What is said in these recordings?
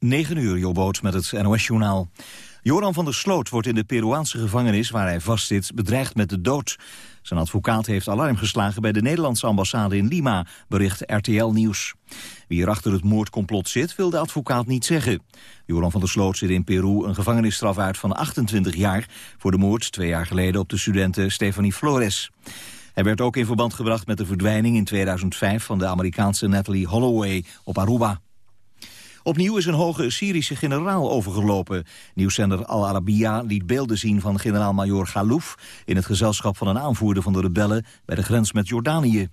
9 uur, Jobboot met het NOS-journaal. Joran van der Sloot wordt in de Peruaanse gevangenis waar hij vastzit bedreigd met de dood. Zijn advocaat heeft alarm geslagen bij de Nederlandse ambassade in Lima, bericht RTL Nieuws. Wie er achter het moordcomplot zit, wil de advocaat niet zeggen. Joran van der Sloot zit in Peru een gevangenisstraf uit van 28 jaar... voor de moord twee jaar geleden op de studente Stephanie Flores. Hij werd ook in verband gebracht met de verdwijning in 2005 van de Amerikaanse Natalie Holloway op Aruba. Opnieuw is een hoge Syrische generaal overgelopen. Nieuwszender Al Arabiya liet beelden zien van generaal-majoor Galouf... in het gezelschap van een aanvoerder van de rebellen bij de grens met Jordanië.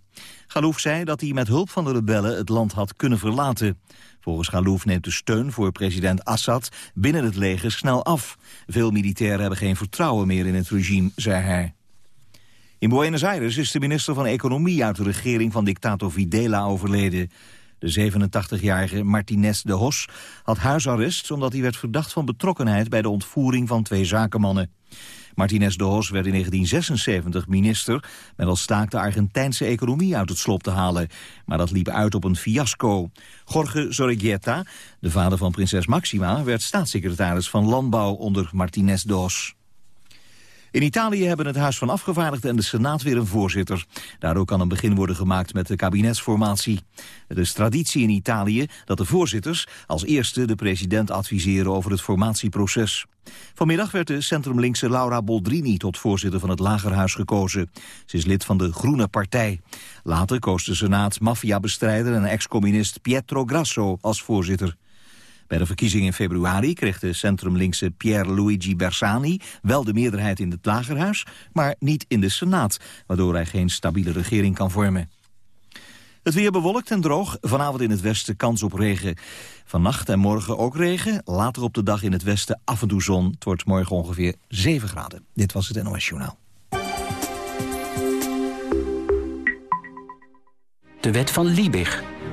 Galouf zei dat hij met hulp van de rebellen het land had kunnen verlaten. Volgens Galouf neemt de steun voor president Assad binnen het leger snel af. Veel militairen hebben geen vertrouwen meer in het regime, zei hij. In Buenos Aires is de minister van Economie uit de regering van dictator Videla overleden. De 87-jarige Martinez de Hos had huisarrest omdat hij werd verdacht van betrokkenheid bij de ontvoering van twee zakenmannen. Martinez de Hos werd in 1976 minister met als taak de Argentijnse economie uit het slop te halen. Maar dat liep uit op een fiasco. Jorge Zorreguieta, de vader van prinses Maxima, werd staatssecretaris van Landbouw onder Martinez de Hos. In Italië hebben het Huis van Afgevaardigden en de Senaat weer een voorzitter. Daardoor kan een begin worden gemaakt met de kabinetsformatie. Het is traditie in Italië dat de voorzitters als eerste de president adviseren over het formatieproces. Vanmiddag werd de centrumlinkse Laura Boldrini tot voorzitter van het Lagerhuis gekozen. Ze is lid van de Groene Partij. Later koos de Senaat maffiabestrijder en ex-communist Pietro Grasso als voorzitter. Bij de verkiezing in februari kreeg de centrumlinkse Pierre Luigi Bersani wel de meerderheid in het Lagerhuis, maar niet in de Senaat, waardoor hij geen stabiele regering kan vormen. Het weer bewolkt en droog, vanavond in het westen kans op regen. Vannacht en morgen ook regen, later op de dag in het westen af en toe zon. Het wordt morgen ongeveer 7 graden. Dit was het NOS Journaal. De wet van Liebig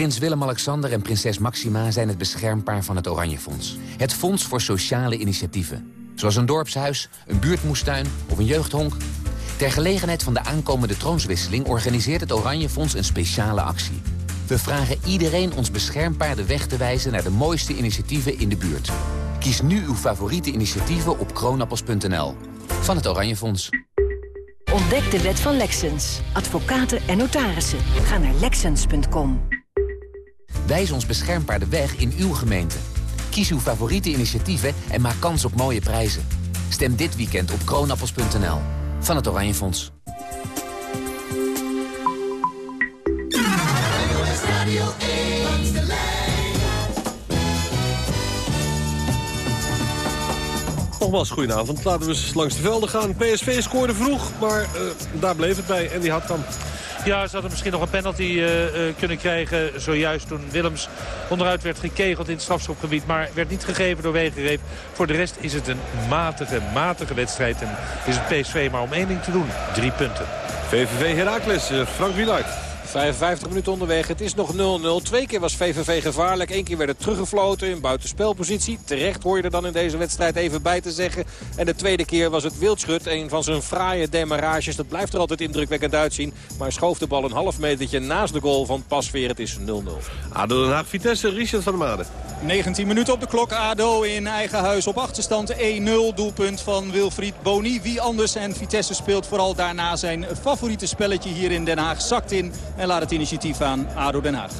Prins Willem-Alexander en prinses Maxima zijn het beschermpaar van het Oranje Fonds. Het fonds voor sociale initiatieven. Zoals een dorpshuis, een buurtmoestuin of een jeugdhonk. Ter gelegenheid van de aankomende troonswisseling organiseert het Oranje Fonds een speciale actie. We vragen iedereen ons beschermpaar de weg te wijzen naar de mooiste initiatieven in de buurt. Kies nu uw favoriete initiatieven op kroonappels.nl. Van het Oranje Fonds. Ontdek de wet van Lexens. Advocaten en notarissen. Ga naar lexens.com. Wijs ons beschermbaar de weg in uw gemeente. Kies uw favoriete initiatieven en maak kans op mooie prijzen. Stem dit weekend op kroonappels.nl. Van het Oranje Fonds. Nogmaals, goedenavond. Laten we eens langs de velden gaan. PSV scoorde vroeg, maar uh, daar bleef het bij. En die had dan ja, ze hadden misschien nog een penalty uh, uh, kunnen krijgen. Zojuist toen Willems onderuit werd gekegeld in het strafschopgebied. Maar werd niet gegeven door Wegenreep. Voor de rest is het een matige, matige wedstrijd. En is het PSV maar om één ding te doen. Drie punten. VVV Heracles, uh, Frank Wieluid. 55 minuten onderweg. Het is nog 0-0. Twee keer was VVV gevaarlijk. Eén keer werd het teruggefloten in buitenspelpositie. Terecht hoor je er dan in deze wedstrijd even bij te zeggen. En de tweede keer was het Wildschut. Een van zijn fraaie demarages. Dat blijft er altijd indrukwekkend uitzien. Maar schoof de bal een half metertje naast de goal van Pasveer. Het is 0-0. ADO Den Haag Vitesse, Richard van der Made. 19 minuten op de klok. ADO in eigen huis op achterstand 1-0. Doelpunt van Wilfried Boni. Wie anders en Vitesse speelt vooral daarna zijn favoriete spelletje hier in Den Haag. Zakt in en laat het initiatief aan ADO Den Haag.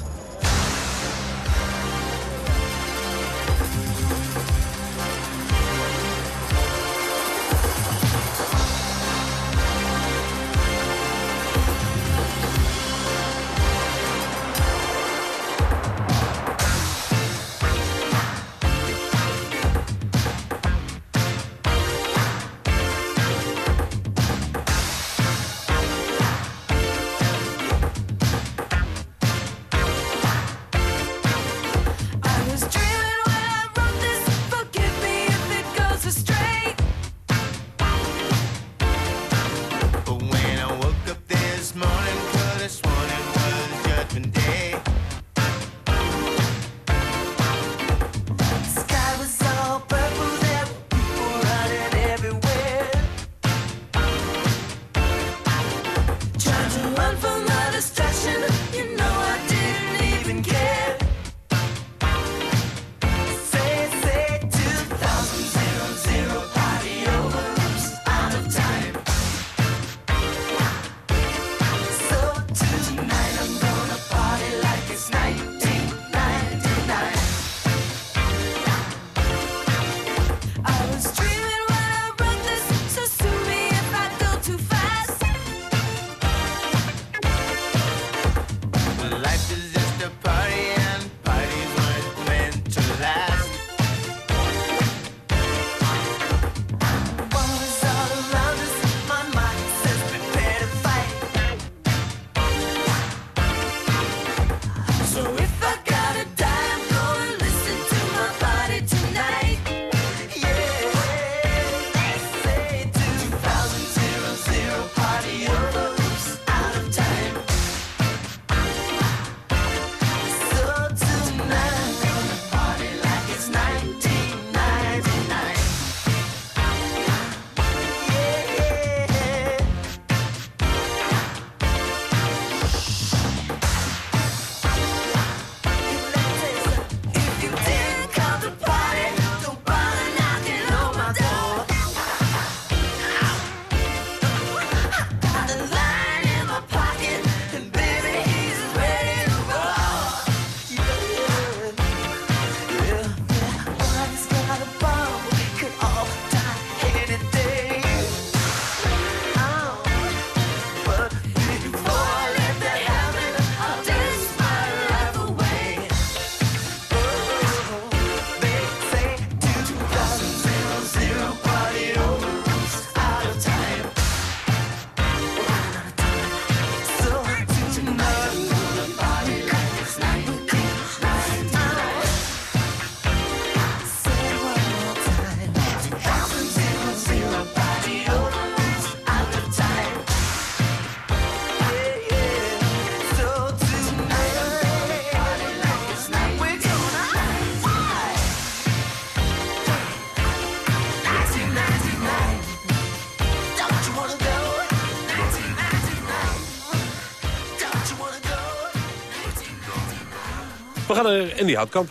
Gaan naar Andy Houtkamp.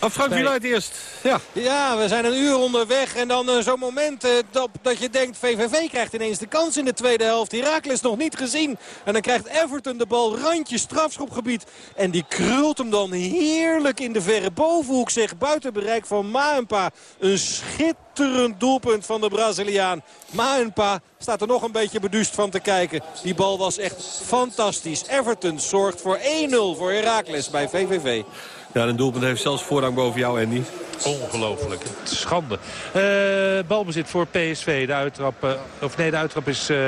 Oh, Frank. Wieluid eerst. Ja. Ja, we zijn een uur onderweg. En dan eh, zo'n moment eh, dat, dat je denkt... VVV krijgt ineens de kans in de tweede helft. Heracles nog niet gezien. En dan krijgt Everton de bal randje strafschopgebied. En die krult hem dan heerlijk in de verre bovenhoek. Zeg, buiten bereik van Maenpa. Een schitterend doelpunt van de Braziliaan. Maenpa staat er nog een beetje beduust van te kijken. Die bal was echt fantastisch. Everton zorgt voor 1-0 voor Heracles bij VVV. Ja, een doelpunt heeft zelfs voorrang boven jou, Andy. Ongelooflijk. Schande. Eh, balbezit voor PSV. De uittrap, eh, of nee, de uittrap is eh,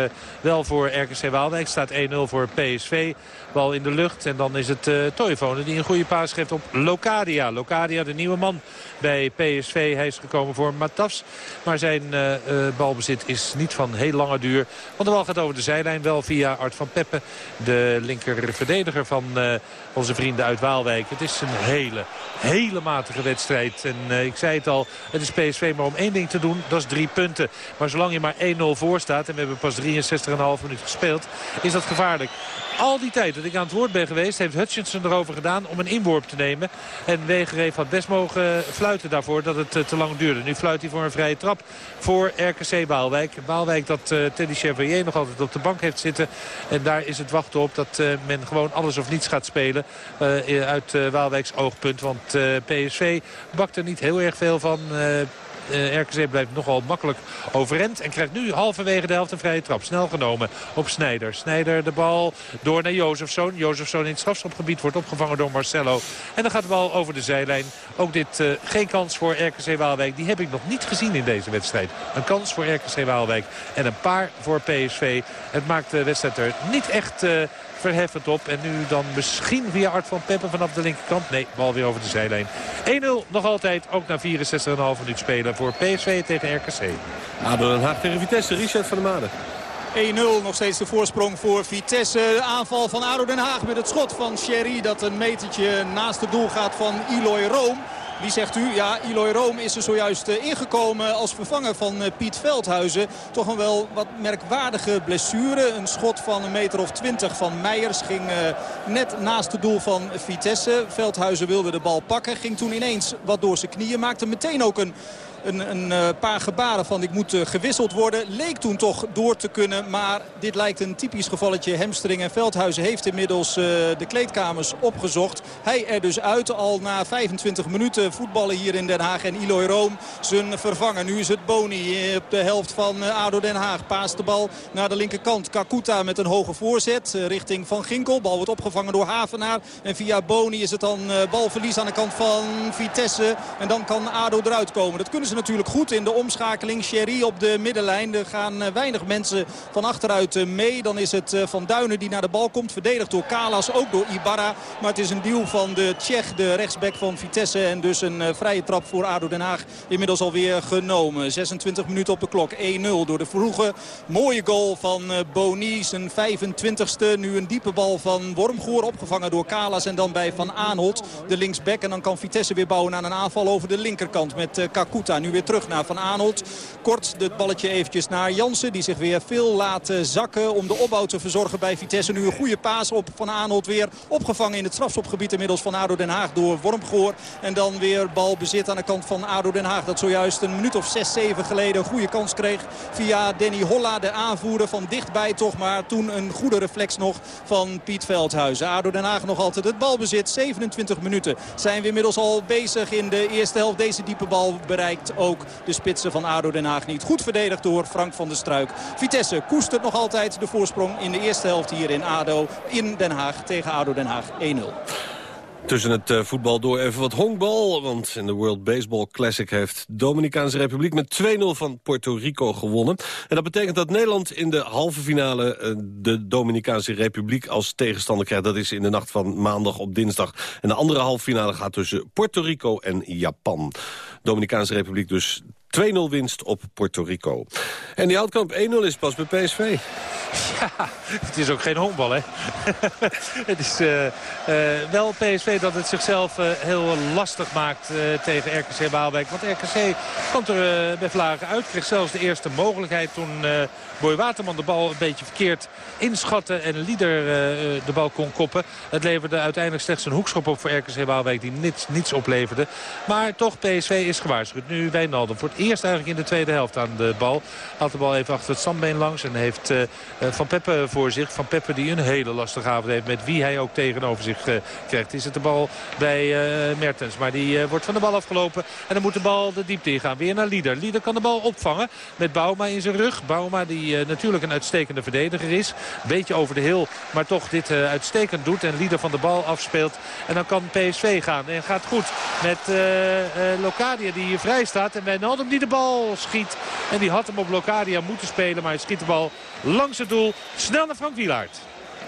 wel voor RKC Waalwijk. Staat 1-0 voor PSV. Bal in de lucht. En dan is het uh, die een goede paas geeft op Locadia. Locadia, de nieuwe man bij PSV. Hij is gekomen voor Matas. Maar zijn uh, uh, balbezit is niet van heel lange duur. Want de bal gaat over de zijlijn. Wel via Art van Peppe. De linker verdediger van uh, onze vrienden uit Waalwijk. Het is een hele, hele matige wedstrijd. En ik zei het al, het is PSV maar om één ding te doen. Dat is drie punten. Maar zolang je maar 1-0 voor staat. En we hebben pas 63,5 minuten gespeeld. Is dat gevaarlijk. Al die tijd dat ik aan het woord ben geweest... heeft Hutchinson erover gedaan om een inworp te nemen. En Wegereef had best mogen fluiten daarvoor dat het uh, te lang duurde. Nu fluit hij voor een vrije trap voor RKC Waalwijk. Waalwijk dat uh, Teddy Chevalier nog altijd op de bank heeft zitten. En daar is het wachten op dat uh, men gewoon alles of niets gaat spelen. uit Waalwijks oogpunt. Want PSV bakt er niet heel erg veel van... Uh, RKC blijft nogal makkelijk overend. En krijgt nu halverwege de helft een vrije trap. Snel genomen op Snijder. Snijder de bal door naar Jozefzoon. Jozefzoon in het strafschopgebied wordt opgevangen door Marcelo. En dan gaat de bal over de zijlijn. Ook dit uh, geen kans voor RKC Waalwijk. Die heb ik nog niet gezien in deze wedstrijd. Een kans voor RKC Waalwijk. En een paar voor PSV. Het maakt de wedstrijd er niet echt... Uh, verheffend op. En nu dan misschien via Art van Peppen vanaf de linkerkant. Nee, bal weer over de zijlijn. 1-0 nog altijd, ook na 64,5 minuut spelen voor PSV tegen RKC. ADO Den Haag tegen Vitesse, Richard van der Made. 1-0, nog steeds de voorsprong voor Vitesse. Aanval van ADO Den Haag met het schot van Sherry. Dat een metertje naast het doel gaat van Eloy Room. Wie zegt u? Ja, Eloy Room is er zojuist ingekomen als vervanger van Piet Veldhuizen. Toch een wel wat merkwaardige blessure. Een schot van een meter of twintig van Meijers ging net naast het doel van Vitesse. Veldhuizen wilde de bal pakken. Ging toen ineens wat door zijn knieën. Maakte meteen ook een een, een uh, paar gebaren van ik moet uh, gewisseld worden. Leek toen toch door te kunnen. Maar dit lijkt een typisch gevalletje. Hamstring en Veldhuizen heeft inmiddels uh, de kleedkamers opgezocht. Hij er dus uit al na 25 minuten voetballen hier in Den Haag. En Eloy Room zijn vervanger. Nu is het Boni op de helft van ADO Den Haag. Paast de bal naar de linkerkant. Kakuta met een hoge voorzet richting Van Ginkel. Bal wordt opgevangen door Havenaar. En via Boni is het dan balverlies aan de kant van Vitesse. En dan kan ADO eruit komen. Dat kunnen ze natuurlijk goed in de omschakeling. Sherry op de middenlijn. Er gaan weinig mensen van achteruit mee. Dan is het Van Duinen die naar de bal komt. Verdedigd door Kalas, ook door Ibarra. Maar het is een deal van de Tsjech, de rechtsback van Vitesse. En dus een vrije trap voor ADO Den Haag. Inmiddels alweer genomen. 26 minuten op de klok. 1-0 door de vroege. Mooie goal van Boni. Zijn 25ste. Nu een diepe bal van Wormgoor. Opgevangen door Kalas. En dan bij Van Aanholt, de linksback. En dan kan Vitesse weer bouwen aan een aanval over de linkerkant. Met Kakuta. Nu weer terug naar Van Aanholt. Kort het balletje eventjes naar Jansen. Die zich weer veel laat zakken om de opbouw te verzorgen bij Vitesse. Nu een goede paas op Van Aanholt weer. Opgevangen in het strafschopgebied inmiddels van ADO Den Haag door Wormgoor. En dan weer balbezit aan de kant van ADO Den Haag. Dat zojuist een minuut of 6, 7 geleden een goede kans kreeg. Via Danny Holla, de aanvoerder van dichtbij toch. Maar toen een goede reflex nog van Piet Veldhuizen. ADO Den Haag nog altijd het balbezit. 27 minuten zijn we inmiddels al bezig in de eerste helft. Deze diepe bal bereikt ook de spitsen van ADO Den Haag niet. Goed verdedigd door Frank van der Struik. Vitesse koestert nog altijd de voorsprong in de eerste helft hier in ADO. In Den Haag tegen ADO Den Haag 1-0. Tussen het uh, voetbal door even wat honkbal. Want in de World Baseball Classic heeft Dominicaanse Republiek met 2-0 van Puerto Rico gewonnen. En dat betekent dat Nederland in de halve finale uh, de Dominicaanse Republiek als tegenstander krijgt. Dat is in de nacht van maandag op dinsdag. En de andere halve finale gaat tussen Puerto Rico en Japan. Dominicaanse Republiek dus 2-0 winst op Puerto Rico. En die Houtkamp 1-0 is pas bij PSV. Ja, het is ook geen honkbal, hè? het is uh, uh, wel PSV dat het zichzelf uh, heel lastig maakt tegen RKC Waalwijk. Want RKC komt er bij Vlagen uit. Kreeg zelfs de eerste mogelijkheid toen Boy Waterman de bal een beetje verkeerd inschatte. En Lieder de bal kon koppen. Het leverde uiteindelijk slechts een hoekschop op voor RKC Waalwijk die niets, niets opleverde. Maar toch, PSV is gewaarschuwd. Nu Wijnaldum voor het eerst eigenlijk in de tweede helft aan de bal. Had de bal even achter het standbeen langs en heeft Van Peppe voor zich. Van Peppe die een hele lastige avond heeft met wie hij ook tegenover zich krijgt. Is het de bal bij Mertens. Maar die wordt van de bal afgelopen. En dan moet de bal de diepte in gaan. Weer naar Lieder. Lieder kan de bal opvangen met Bouma in zijn rug. Bouma die natuurlijk een uitstekende verdediger is. Beetje over de heel, maar toch dit uitstekend doet. En Lieder van de bal afspeelt. En dan kan PSV gaan. En gaat goed met Locadia die hier vrij staat. En Wijnaldum die de bal schiet. En die had hem op Locadia moeten spelen. Maar hij schiet de bal langs het doel. Snel naar Frank Wielaert.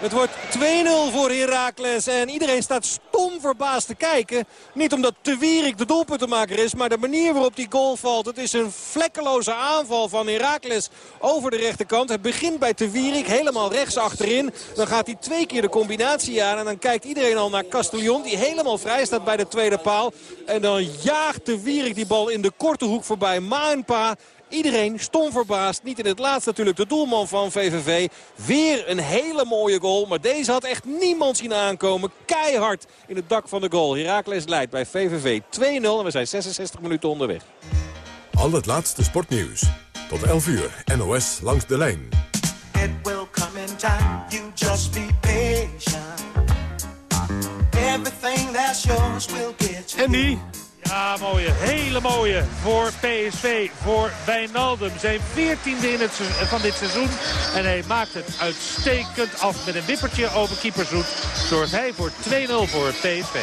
Het wordt 2-0 voor Heracles en iedereen staat stom verbaasd te kijken. Niet omdat Te Wierik de doelpuntenmaker is, maar de manier waarop die goal valt. Het is een vlekkeloze aanval van Heracles over de rechterkant. Het begint bij Te Wierik, helemaal rechts achterin. Dan gaat hij twee keer de combinatie aan en dan kijkt iedereen al naar Castellon. Die helemaal vrij staat bij de tweede paal. En dan jaagt Te Wierik die bal in de korte hoek voorbij Maanpa. Iedereen stom verbaasd. Niet in het laatst natuurlijk de doelman van VVV. Weer een hele mooie goal. Maar deze had echt niemand zien aankomen. Keihard in het dak van de goal. Heracles leidt bij VVV 2-0. En we zijn 66 minuten onderweg. Al het laatste sportnieuws. Tot 11 uur. NOS langs de lijn. It will come in time. You just be patient. Everything that's yours will get you. Andy. Ja, mooie. Hele mooie voor PSV, voor Wijnaldum. Zijn veertiende in het, van dit seizoen. En hij maakt het uitstekend af met een wippertje over keepersroet. Zorgt hij voor 2-0 voor PSV.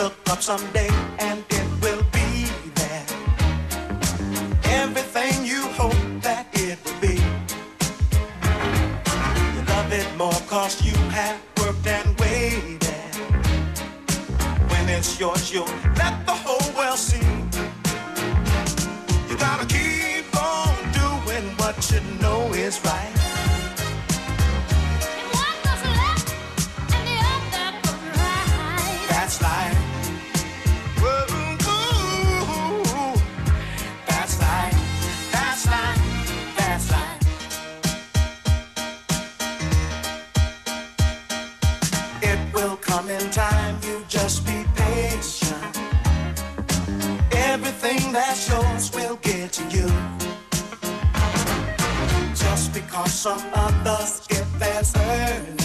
Up someday and it will be there. Everything you hope that it will be. You love it more cause you have worked and waited. When it's yours, you'll let the whole world see. You gotta keep on doing what you know is right. Some others get early.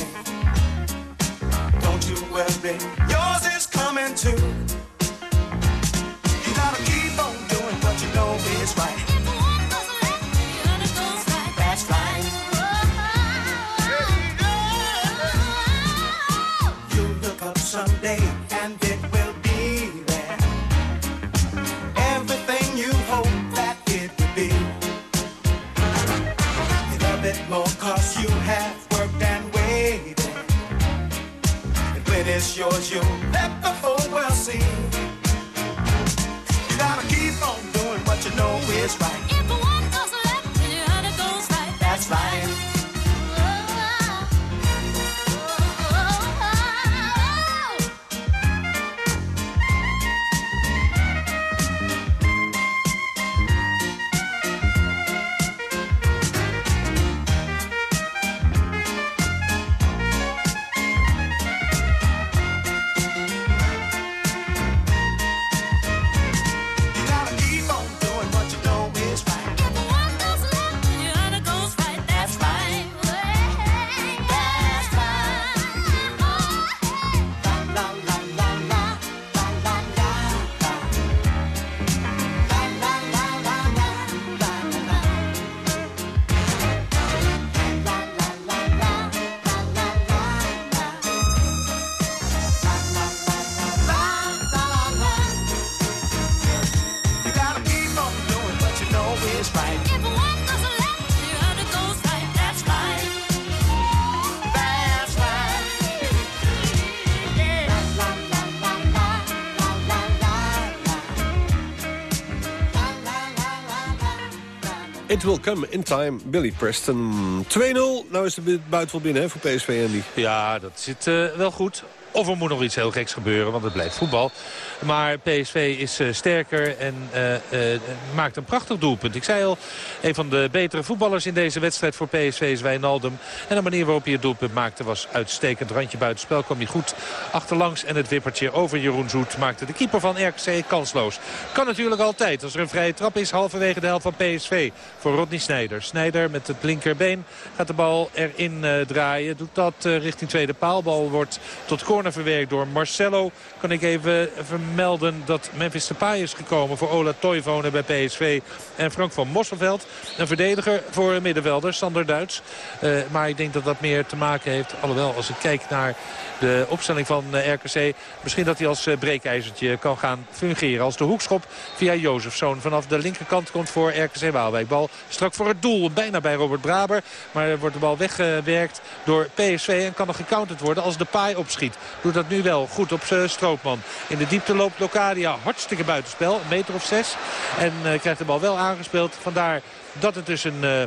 Will come in time, Billy Preston. 2-0, nou is de buitenval binnen hè, voor PSV, Andy. Ja, dat zit eh, wel goed. Of er moet nog iets heel geks gebeuren, want het blijft voetbal. Maar PSV is eh, sterker en eh, eh, maakt een prachtig doelpunt. Ik zei al, een van de betere voetballers in deze wedstrijd voor PSV is Wijnaldum. En de manier waarop hij het doelpunt maakte was uitstekend. Randje buitenspel kwam hij goed achterlangs. En het wippertje over Jeroen Zoet maakte de keeper van RKC kansloos. Kan natuurlijk altijd als er een vrije trap is halverwege de helft van PSV. Voor Rodney Snijder. Snijder met het linkerbeen gaat de bal erin draaien. Doet dat richting tweede paal. Bal wordt tot corner verwerkt door Marcelo. Kan ik even vermelden dat Memphis Depay is gekomen voor Ola Toivonen bij PSV. En Frank van Mosselveld, een verdediger voor middenvelder, Sander Duits. Uh, maar ik denk dat dat meer te maken heeft, alhoewel als ik kijk naar de opstelling van uh, RKC... misschien dat hij als uh, breekijzertje kan gaan fungeren. Als de hoekschop via Jozefzoon vanaf de linkerkant komt voor RKC Waalwijk. Bal strak voor het doel, bijna bij Robert Braber. Maar wordt de bal weggewerkt door PSV en kan er gecounterd worden als de paai opschiet. Doet dat nu wel goed op stroopman. In de diepte loopt Locadia hartstikke buitenspel. Een meter of zes. En uh, krijgt de bal wel aangespeeld. Vandaar dat het dus een... Uh,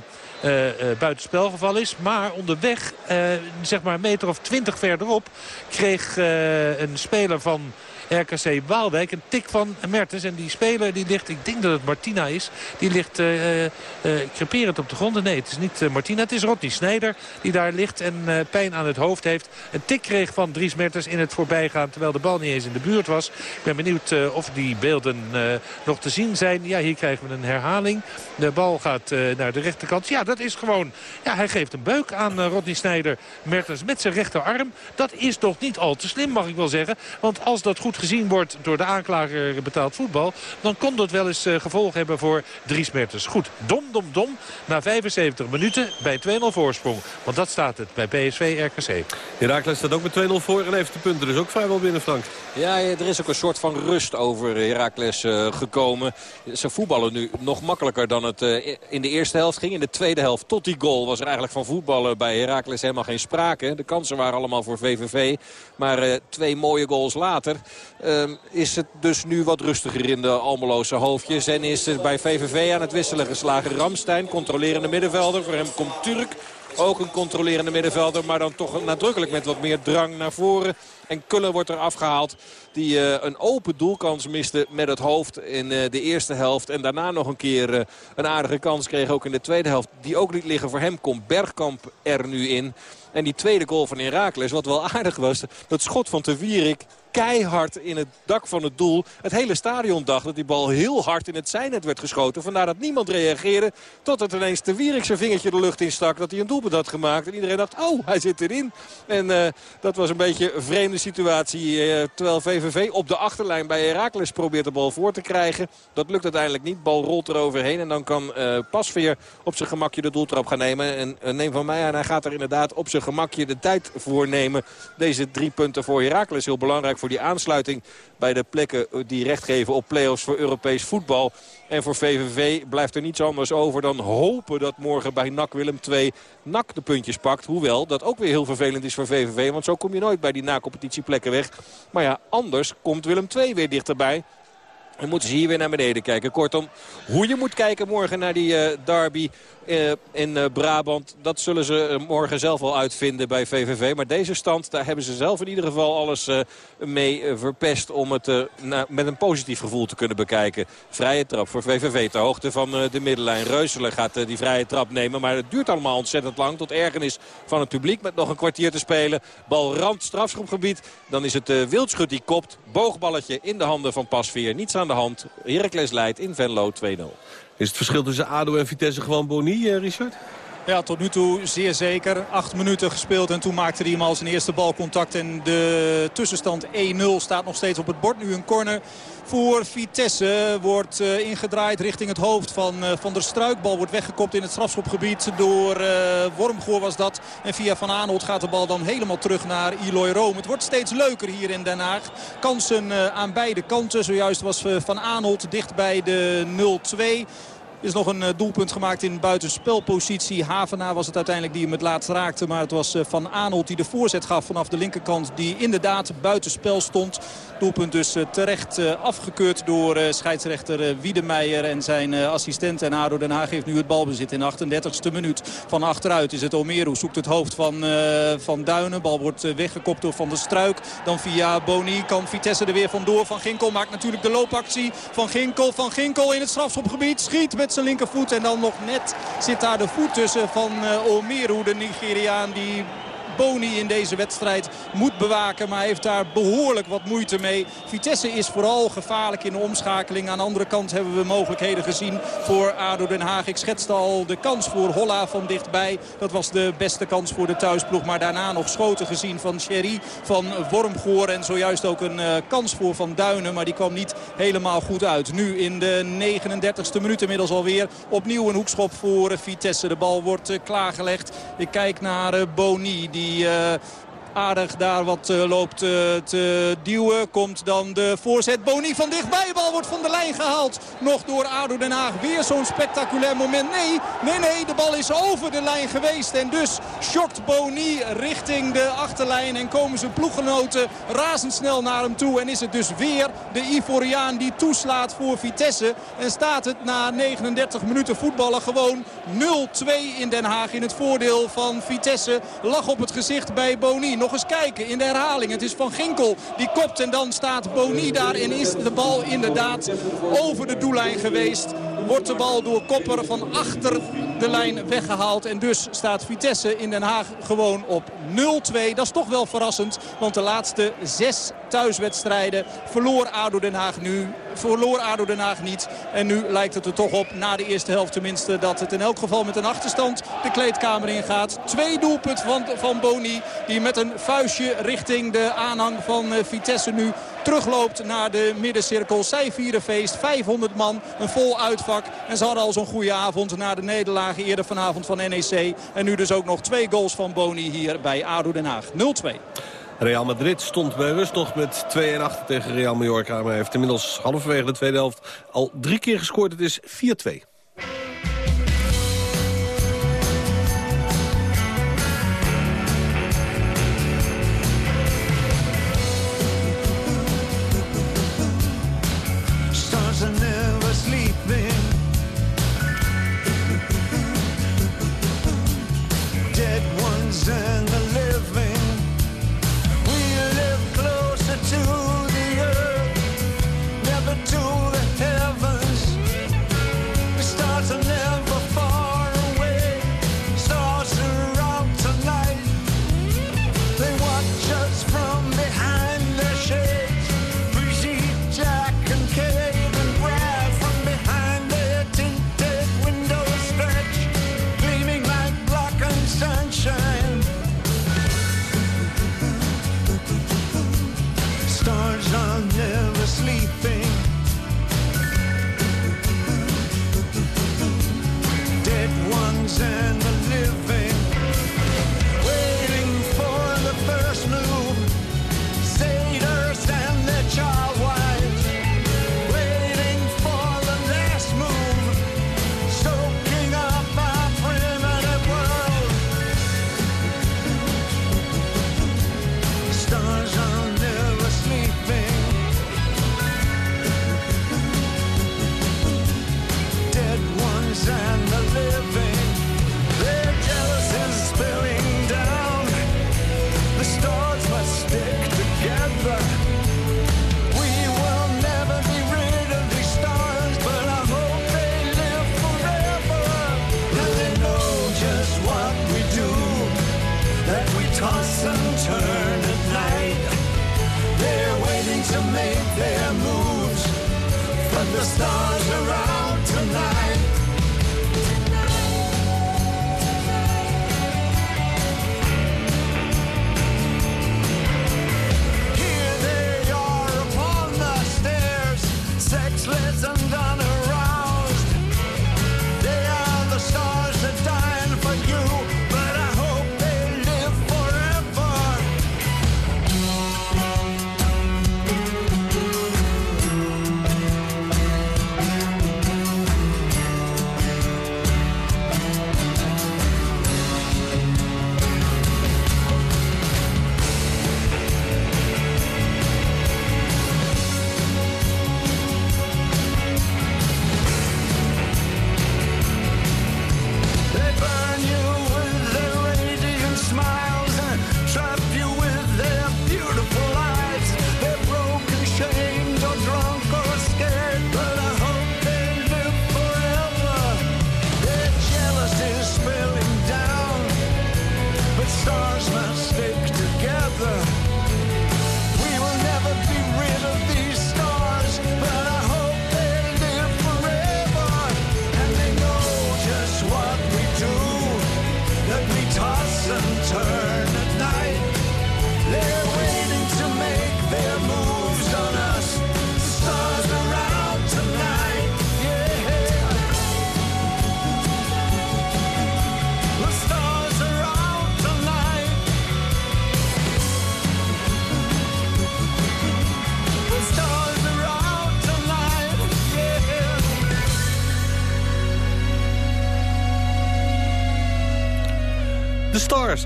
uh, buitenspelgeval is. Maar onderweg, zeg maar een meter of twintig verderop... kreeg een speler van RKC Waalwijk. Een tik van Mertens. En die speler die ligt, ik denk dat het Martina is. Die ligt uh, creperend op de grond. Nee, het is niet Martina. Het is Rodney Snijder die daar ligt en pijn aan het hoofd heeft. Een tik kreeg van Dries Mertens in het voorbijgaan. Terwijl de bal niet eens in de buurt was. Ik ben benieuwd of die beelden nog te zien zijn. Ja, hier krijgen we een herhaling. De bal gaat naar de rechterkant. Ja, dat is gewoon... Ja, hij geeft een beuk aan Rodney Snijder. Mertens met zijn rechterarm. Dat is toch niet al te slim, mag ik wel zeggen. Want als dat goed gezien wordt door de aanklager betaald voetbal... dan kon dat wel eens uh, gevolg hebben voor Dries Mertens. Goed, dom, dom, dom. Na 75 minuten bij 2-0 voorsprong. Want dat staat het bij PSV RKC. Herakles staat ook met 2-0 voor en heeft de punten dus ook vrijwel binnen, Frank. Ja, er is ook een soort van rust over Herakles uh, gekomen. Ze voetballen nu nog makkelijker dan het in de eerste helft ging. In de tweede helft tot die goal was er eigenlijk van voetballen bij Herakles helemaal geen sprake. De kansen waren allemaal voor VVV. Maar twee mooie goals later Um, is het dus nu wat rustiger in de Almeloze hoofdjes. En is het bij VVV aan het wisselen geslagen. Ramstein, controlerende middenvelder. Voor hem komt Turk. Ook een controlerende middenvelder, maar dan toch nadrukkelijk met wat meer drang naar voren. En Kullen wordt er afgehaald die uh, een open doelkans miste met het hoofd in uh, de eerste helft. En daarna nog een keer uh, een aardige kans kreeg ook in de tweede helft. Die ook niet liggen voor hem. Komt Bergkamp er nu in. En die tweede goal van Herakles, wat wel aardig was. Dat schot van Te Wierik keihard in het dak van het doel. Het hele stadion dacht dat die bal heel hard in het zijnet werd geschoten. Vandaar dat niemand reageerde. Totdat ineens de Wierik zijn vingertje de lucht instak. Dat hij een doelpunt had gemaakt. En iedereen dacht, oh, hij zit erin. En dat was een beetje een vreemde situatie. Uh, terwijl VVV op de achterlijn bij Heracles probeert de bal voor te krijgen. Dat lukt uiteindelijk niet. Bal rolt er overheen. En dan kan uh, Pasveer op zijn gemakje de doeltrap gaan nemen. En neem van mij aan, hij gaat er inderdaad op zijn gemakje de tijd voor nemen. Deze drie punten voor Heracles heel belangrijk voor die aansluiting bij de plekken die recht geven op play-offs voor Europees voetbal. En voor VVV blijft er niets anders over dan hopen dat morgen bij NAC Willem 2 NAC de puntjes pakt. Hoewel dat ook weer heel vervelend is voor VVV. Want zo kom je nooit bij die na-competitieplekken weg. Maar ja, anders komt Willem 2 weer dichterbij. En moeten ze hier weer naar beneden kijken. Kortom, hoe je moet kijken morgen naar die uh, derby in uh, Brabant... dat zullen ze morgen zelf wel uitvinden bij VVV. Maar deze stand, daar hebben ze zelf in ieder geval alles mee verpest... om het met een positief gevoel te kunnen bekijken. Vrije trap voor VVV ter hoogte van de middenlijn. Reuselen gaat die vrije trap nemen. Maar het duurt allemaal ontzettend lang. Tot ergernis van het publiek met nog een kwartier te spelen. Bal rand strafschopgebied. Dan is het Wildschut die kopt. Boogballetje in de handen van Pasveer. Niets aan de hand. Heracles leidt in Venlo 2-0. Is het verschil tussen ADO en Vitesse gewoon Boni, eh, Richard? Ja, tot nu toe zeer zeker. Acht minuten gespeeld en toen maakte hij hem al zijn eerste balcontact. En de tussenstand 1-0 staat nog steeds op het bord. Nu een corner voor Vitesse. Wordt uh, ingedraaid richting het hoofd van uh, Van der Struikbal. Wordt weggekopt in het strafschopgebied door uh, Wormgoor was dat. En via Van Aanholt gaat de bal dan helemaal terug naar Eloy Room. Het wordt steeds leuker hier in Den Haag. Kansen aan beide kanten. Zojuist was Van Aanholt dicht bij de 0-2. Is nog een eh, doelpunt gemaakt in buitenspelpositie. Havenaar was het uiteindelijk die hem het laatst raakte. Maar het was eh, Van Aanholt die de voorzet gaf vanaf de linkerkant. Die inderdaad buitenspel stond. Doelpunt dus eh, terecht afgekeurd door scheidsrechter Wiedemeijer en zijn assistent. En ADO Den Haag heeft nu het balbezit in de 38e minuut. Van achteruit is het Omeru. Zoekt het hoofd van, van Duinen. Bal wordt weggekopt door Van der Struik. Dan via Boni kan Vitesse er weer vandoor. Van Ginkel maakt natuurlijk de loopactie. Van Ginkel, Van Ginkel in het strafschopgebied. Schiet met zijn linkervoet. En dan nog net zit daar de voet tussen van Omeru, de Nigeriaan die Boni in deze wedstrijd moet bewaken. Maar heeft daar behoorlijk wat moeite mee. Vitesse is vooral gevaarlijk in de omschakeling. Aan de andere kant hebben we mogelijkheden gezien voor ADO Den Haag. Ik schetste al de kans voor Holla van dichtbij. Dat was de beste kans voor de thuisploeg. Maar daarna nog schoten gezien van Sherry, van Wormgoor. En zojuist ook een uh, kans voor Van Duinen. Maar die kwam niet helemaal goed uit. Nu in de 39ste minuut inmiddels alweer. Opnieuw een hoekschop voor Vitesse. De bal wordt uh, klaargelegd. Ik kijk naar uh, Boni. Die die uh, aardig daar wat uh, loopt uh, te duwen. Komt dan de voorzet. Boni van dichtbij. Bal wordt van de lijn gehaald. Nog door ADO Den Haag. Weer zo'n spectaculair moment. Nee, nee, nee. De bal is over de lijn geweest. En dus shokt Boni richting de achterlijn. En komen zijn ploeggenoten razendsnel naar hem toe. En is het dus weer de Ivoriaan die toeslaat voor Vitesse. En staat het na 39 minuten voetballen gewoon 0-2 in Den Haag. In het voordeel van Vitesse. Lag op het gezicht bij Boni. Nog eens kijken in de herhaling. Het is Van Ginkel die kopt en dan staat Boni daar. En is de bal inderdaad over de doellijn geweest. Wordt de bal door Kopper van achter de lijn weggehaald. En dus staat Vitesse in Den Haag gewoon op 0-2. Dat is toch wel verrassend. Want de laatste zes thuiswedstrijden verloor ADO Den Haag nu. Verloor ADO Den Haag niet. En nu lijkt het er toch op, na de eerste helft tenminste... dat het in elk geval met een achterstand de kleedkamer ingaat. Twee doelpunten van, van Boni. Die met een vuistje richting de aanhang van eh, Vitesse nu terugloopt naar de middencirkel. Zij vieren feest. 500 man. Een vol uitvak. En ze hadden al zo'n goede avond na de nederlagen eerder vanavond van NEC. En nu dus ook nog twee goals van Boni hier bij ADO Den Haag. 0-2. Real Madrid stond bij rust nog met 2-1 achter tegen Real Mallorca. Maar heeft inmiddels halverwege de tweede helft al drie keer gescoord. Het is 4-2.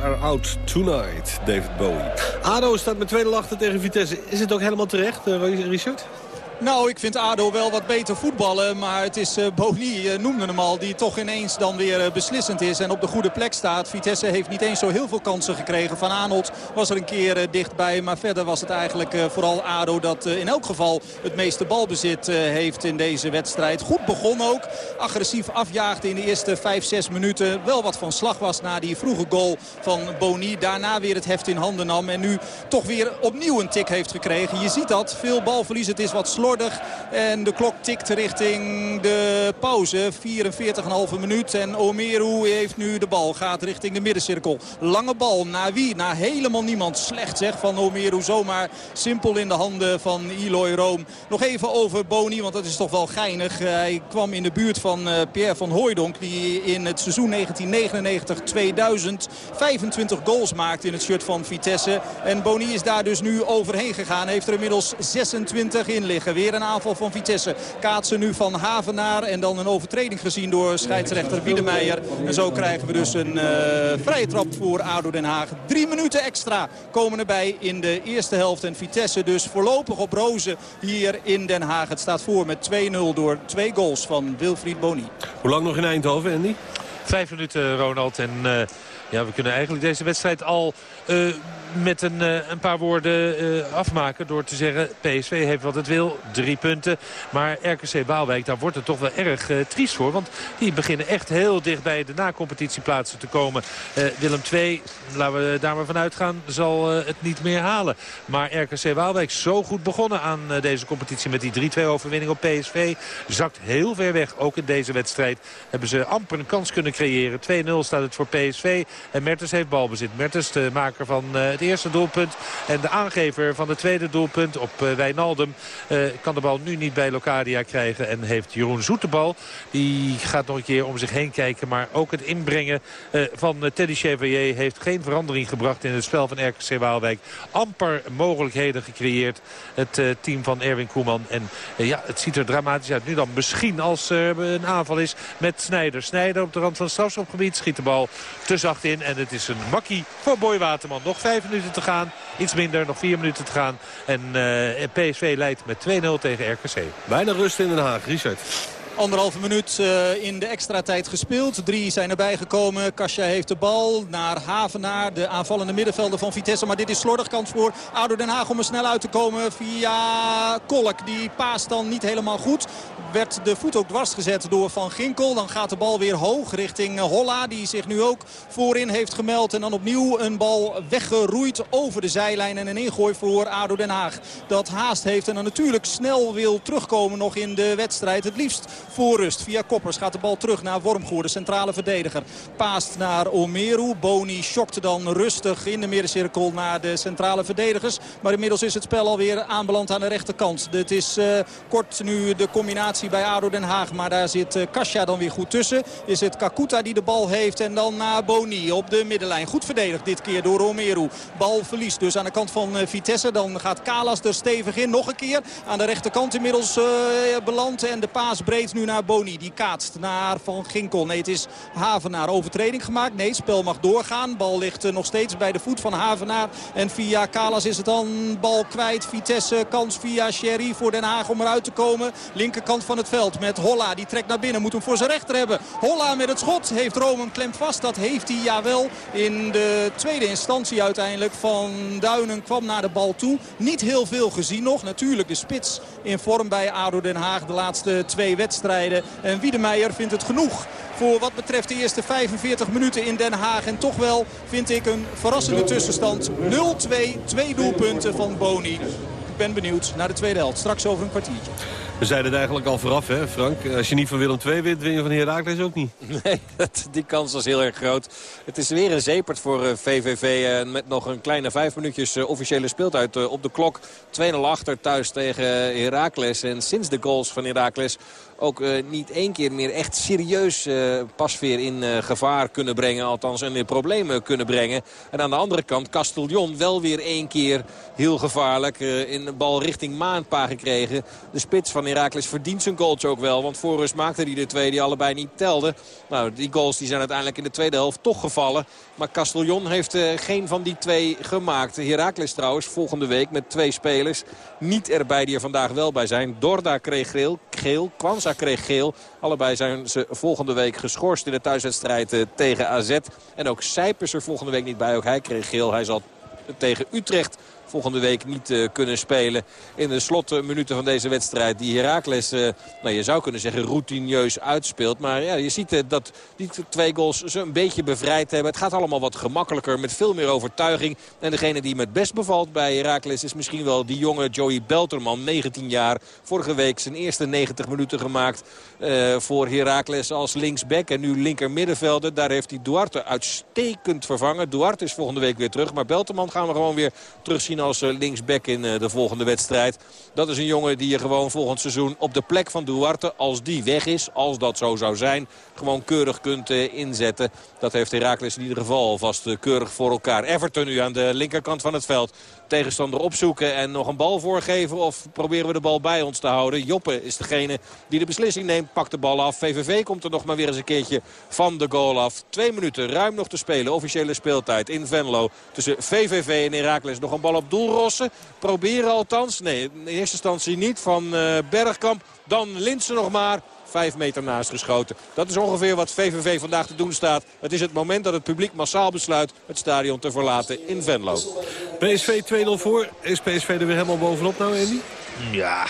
Are out tonight, David Bowie. ADO staat met 2 achter tegen Vitesse. Is het ook helemaal terecht, eh, Richard? Nou, ik vind ADO wel wat beter voetballen. Maar het is uh, Boni, uh, noemde hem al, die toch ineens dan weer uh, beslissend is. En op de goede plek staat. Vitesse heeft niet eens zo heel veel kansen gekregen. Van Arnold was er een keer dichtbij. Maar verder was het eigenlijk vooral ADO dat in elk geval het meeste balbezit heeft in deze wedstrijd. Goed begon ook. Agressief afjaagde in de eerste 5, 6 minuten. Wel wat van slag was na die vroege goal van Boni. Daarna weer het heft in handen nam. En nu toch weer opnieuw een tik heeft gekregen. Je ziet dat. Veel balverlies. Het is wat slordig. En de klok tikt richting de pauze. 44,5 minuut. En Omeru heeft nu de bal. Gaat richting de middencirkel. Lange bal. Naar wie? Naar helemaal niemand. Slecht zeg van Omeru. Zomaar simpel in de handen van Eloy Room. Nog even over Boni. Want dat is toch wel geinig. Hij kwam in de buurt van uh, Pierre van Hooijdonk. Die in het seizoen 1999-2000 25 goals maakte in het shirt van Vitesse. En Boni is daar dus nu overheen gegaan. Heeft er inmiddels 26 in liggen. Weer een aanval van Vitesse. Kaatsen nu van Havenaar. En dan een overtreding gezien door scheidsrechter Wiedemeijer. En zo krijgen we dus een uh, vrije trap voor ADO Den Haag. Drie minuten extra komen erbij in de eerste helft. En Vitesse dus voorlopig op rozen hier in Den Haag. Het staat voor met 2-0 door twee goals van Wilfried Boni. Hoe lang nog in Eindhoven, Andy? Vijf minuten, Ronald. En uh, ja, we kunnen eigenlijk deze wedstrijd al... Uh, met een, uh, een paar woorden uh, afmaken door te zeggen... PSV heeft wat het wil, drie punten. Maar RKC Waalwijk, daar wordt het toch wel erg uh, triest voor. Want die beginnen echt heel dicht bij de na-competitieplaatsen te komen. Willem II, laten we daar maar vanuit gaan, zal het niet meer halen. Maar RKC Waalwijk zo goed begonnen aan deze competitie... met die 3-2 overwinning op PSV. Zakt heel ver weg, ook in deze wedstrijd. Hebben ze amper een kans kunnen creëren. 2-0 staat het voor PSV. En Mertens heeft balbezit. Mertens, de maker van het eerste doelpunt. En de aangever van het tweede doelpunt op uh, Wijnaldum uh, kan de bal nu niet bij Locadia krijgen. En heeft Jeroen Zoet de bal. Die gaat nog een keer om zich heen kijken. Maar ook het inbrengen uh, van Teddy Chevalier heeft geen verandering gebracht in het spel van RKC Waalwijk. Amper mogelijkheden gecreëerd. Het team van Erwin Koeman. En ja, het ziet er dramatisch uit. Nu dan misschien als er een aanval is met Snijder. Snijder op de rand van het strafschopgebied schiet de bal te zacht in. En het is een makkie voor Boy Waterman. Nog vijf minuten te gaan. Iets minder, nog vier minuten te gaan. En uh, PSV leidt met 2-0 tegen RKC. Bijna rust in Den Haag, Richard. Anderhalve minuut uh, in de extra tijd gespeeld. Drie zijn erbij gekomen. Kasia heeft de bal naar Havenaar. De aanvallende middenvelder van Vitesse. Maar dit is slordig kans voor Ouder Den Haag om er snel uit te komen via Kolk. Die paast dan niet helemaal goed. Werd de voet ook dwars gezet door Van Ginkel. Dan gaat de bal weer hoog richting Holla. Die zich nu ook voorin heeft gemeld. En dan opnieuw een bal weggeroeid over de zijlijn. En een ingooi voor ADO Den Haag. Dat haast heeft en dan natuurlijk snel wil terugkomen nog in de wedstrijd. Het liefst voor rust. Via Koppers gaat de bal terug naar Wormgoor, de centrale verdediger. Paast naar Omeru. Boni schokte dan rustig in de middencirkel naar de centrale verdedigers. Maar inmiddels is het spel alweer aanbeland aan de rechterkant. Het is uh, kort nu de combinatie bij ADO Den Haag. Maar daar zit uh, dan weer goed tussen. Is het Kakuta die de bal heeft en dan naar Boni op de middenlijn. Goed verdedigd dit keer door Omeru. Bal verliest dus aan de kant van uh, Vitesse. Dan gaat Kalas er stevig in. Nog een keer aan de rechterkant inmiddels beland. En de paas breed nu naar Boni. Die kaatst naar Van Ginkel. Nee, het is Havenaar. Overtreding gemaakt. Nee, spel mag doorgaan. Bal ligt nog steeds bij de voet van Havenaar. En via Kalas is het dan bal kwijt. Vitesse kans via Sherry voor Den Haag om eruit te komen. Linkerkant van het veld met Holla. Die trekt naar binnen. Moet hem voor zijn rechter hebben. Holla met het schot. Heeft Rome hem klem vast. Dat heeft hij jawel. In de tweede instantie uiteindelijk van Duinen kwam naar de bal toe. Niet heel veel gezien nog. Natuurlijk de spits in vorm bij ADO Den Haag de laatste twee wedstrijden. En Wiedemeijer vindt het genoeg voor wat betreft de eerste 45 minuten in Den Haag. En toch wel vind ik een verrassende tussenstand. 0-2, twee doelpunten van Boni. Ik ben benieuwd naar de tweede helft. Straks over een kwartiertje. We zeiden het eigenlijk al vooraf, hè, Frank. Als je niet van Willem II wint, win je van Herakles ook niet. Nee, die kans was heel erg groot. Het is weer een zepert voor VVV. Met nog een kleine vijf minuutjes officiële speeltijd op de klok. 2-0 achter thuis tegen Herakles. En sinds de goals van Herakles ook eh, niet één keer meer echt serieus eh, Pasveer in eh, gevaar kunnen brengen. Althans in problemen kunnen brengen. En aan de andere kant Castellon wel weer één keer heel gevaarlijk. in de bal richting Maanpa gekregen. De spits van Heracles verdient zijn goaltje ook wel. Want voor rust maakte hij de twee die allebei niet telden. Nou, die goals die zijn uiteindelijk in de tweede helft toch gevallen. Maar Castellon heeft geen van die twee gemaakt. Heracles trouwens volgende week met twee spelers. Niet erbij die er vandaag wel bij zijn. Dorda kreeg geel, geel Kwanza kreeg geel. Allebei zijn ze volgende week geschorst in de thuiswedstrijd eh, tegen AZ. En ook Sijpers er volgende week niet bij. Ook hij kreeg geel. Hij zal tegen Utrecht volgende week niet eh, kunnen spelen. In de slotminuten van deze wedstrijd die Heracles, eh, nou, je zou kunnen zeggen, routineus uitspeelt. Maar ja, je ziet eh, dat die twee goals ze een beetje bevrijd hebben. Het gaat allemaal wat gemakkelijker met veel meer overtuiging. En degene die me het best bevalt bij Heracles is misschien wel die jonge Joey Belterman, 19 jaar. Vorige week zijn eerste 90 minuten gemaakt voor Heracles als linksback. En nu linker middenvelder. Daar heeft hij Duarte uitstekend vervangen. Duarte is volgende week weer terug. Maar Belterman gaan we gewoon weer terugzien als eh, linksback in eh, de volgende wedstrijd. Dat is een jongen die je gewoon volgend seizoen op de plek van Duarte, als die weg is, als dat zo zou zijn, gewoon keurig kunt eh, inzetten. Dat heeft Heracles in ieder geval alvast eh, keurig voor elkaar. Everton nu aan de linkerkant van het veld. Tegenstander opzoeken en nog een bal voorgeven of proberen we de bal bij ons te houden. Joppe is degene die de beslissing neemt, pakt de bal af. VVV komt er nog maar weer eens een keertje van de goal af. Twee minuten ruim nog te spelen. Officiële speeltijd in Venlo tussen VVV en Heracles. Nog een bal op doel rossen. Proberen althans. Nee, in eerste instantie niet van eh, Bergkamp. Dan Linsen nog maar. Vijf meter naast geschoten. Dat is ongeveer wat VVV vandaag te doen staat. Het is het moment dat het publiek massaal besluit het stadion te verlaten in Venlo. PSV 2-0 voor. Is PSV er weer helemaal bovenop nou, Andy? Ja,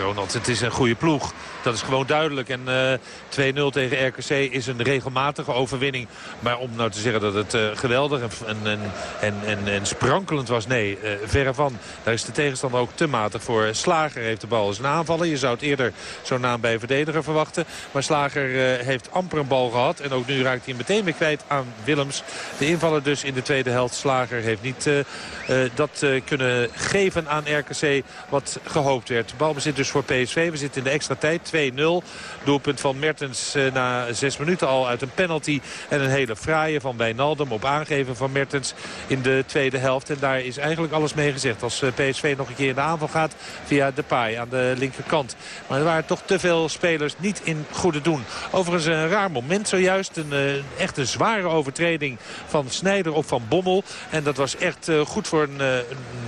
Ronald, het is een goede ploeg. Dat is gewoon duidelijk. En eh 2-0 tegen RKC is een regelmatige overwinning. Maar om nou te zeggen dat het eh, geweldig en, en, en, en, en sprankelend was, nee, eh, verre van. Daar is de tegenstander ook te matig voor. Slager heeft de bal als een aanvaller. Je zou het eerder zo'n naam bij een verdediger verwachten. Maar Slager eh, heeft amper een bal gehad. En ook nu raakt hij meteen weer kwijt aan Willems. De invaller dus in de tweede helft. Slager heeft niet eh, eh, dat eh, kunnen geven aan RKC wat gehoopt werd. Balbezit dus voor PSV. We zitten in de extra tijd. 2-0. Doelpunt van Mertens eh, na zes minuten al uit een penalty. En een hele fraaie van Wijnaldum op aangeven van Mertens in de tweede helft. En daar is eigenlijk alles mee gezegd. Als eh, PSV nog een keer in de aanval gaat via Depay aan de linkerkant. Maar er waren toch te veel spelers niet in goede doen. Overigens een raar moment zojuist. Een uh, echt een zware overtreding van Snijder op Van Bommel. En dat was echt goed voor een,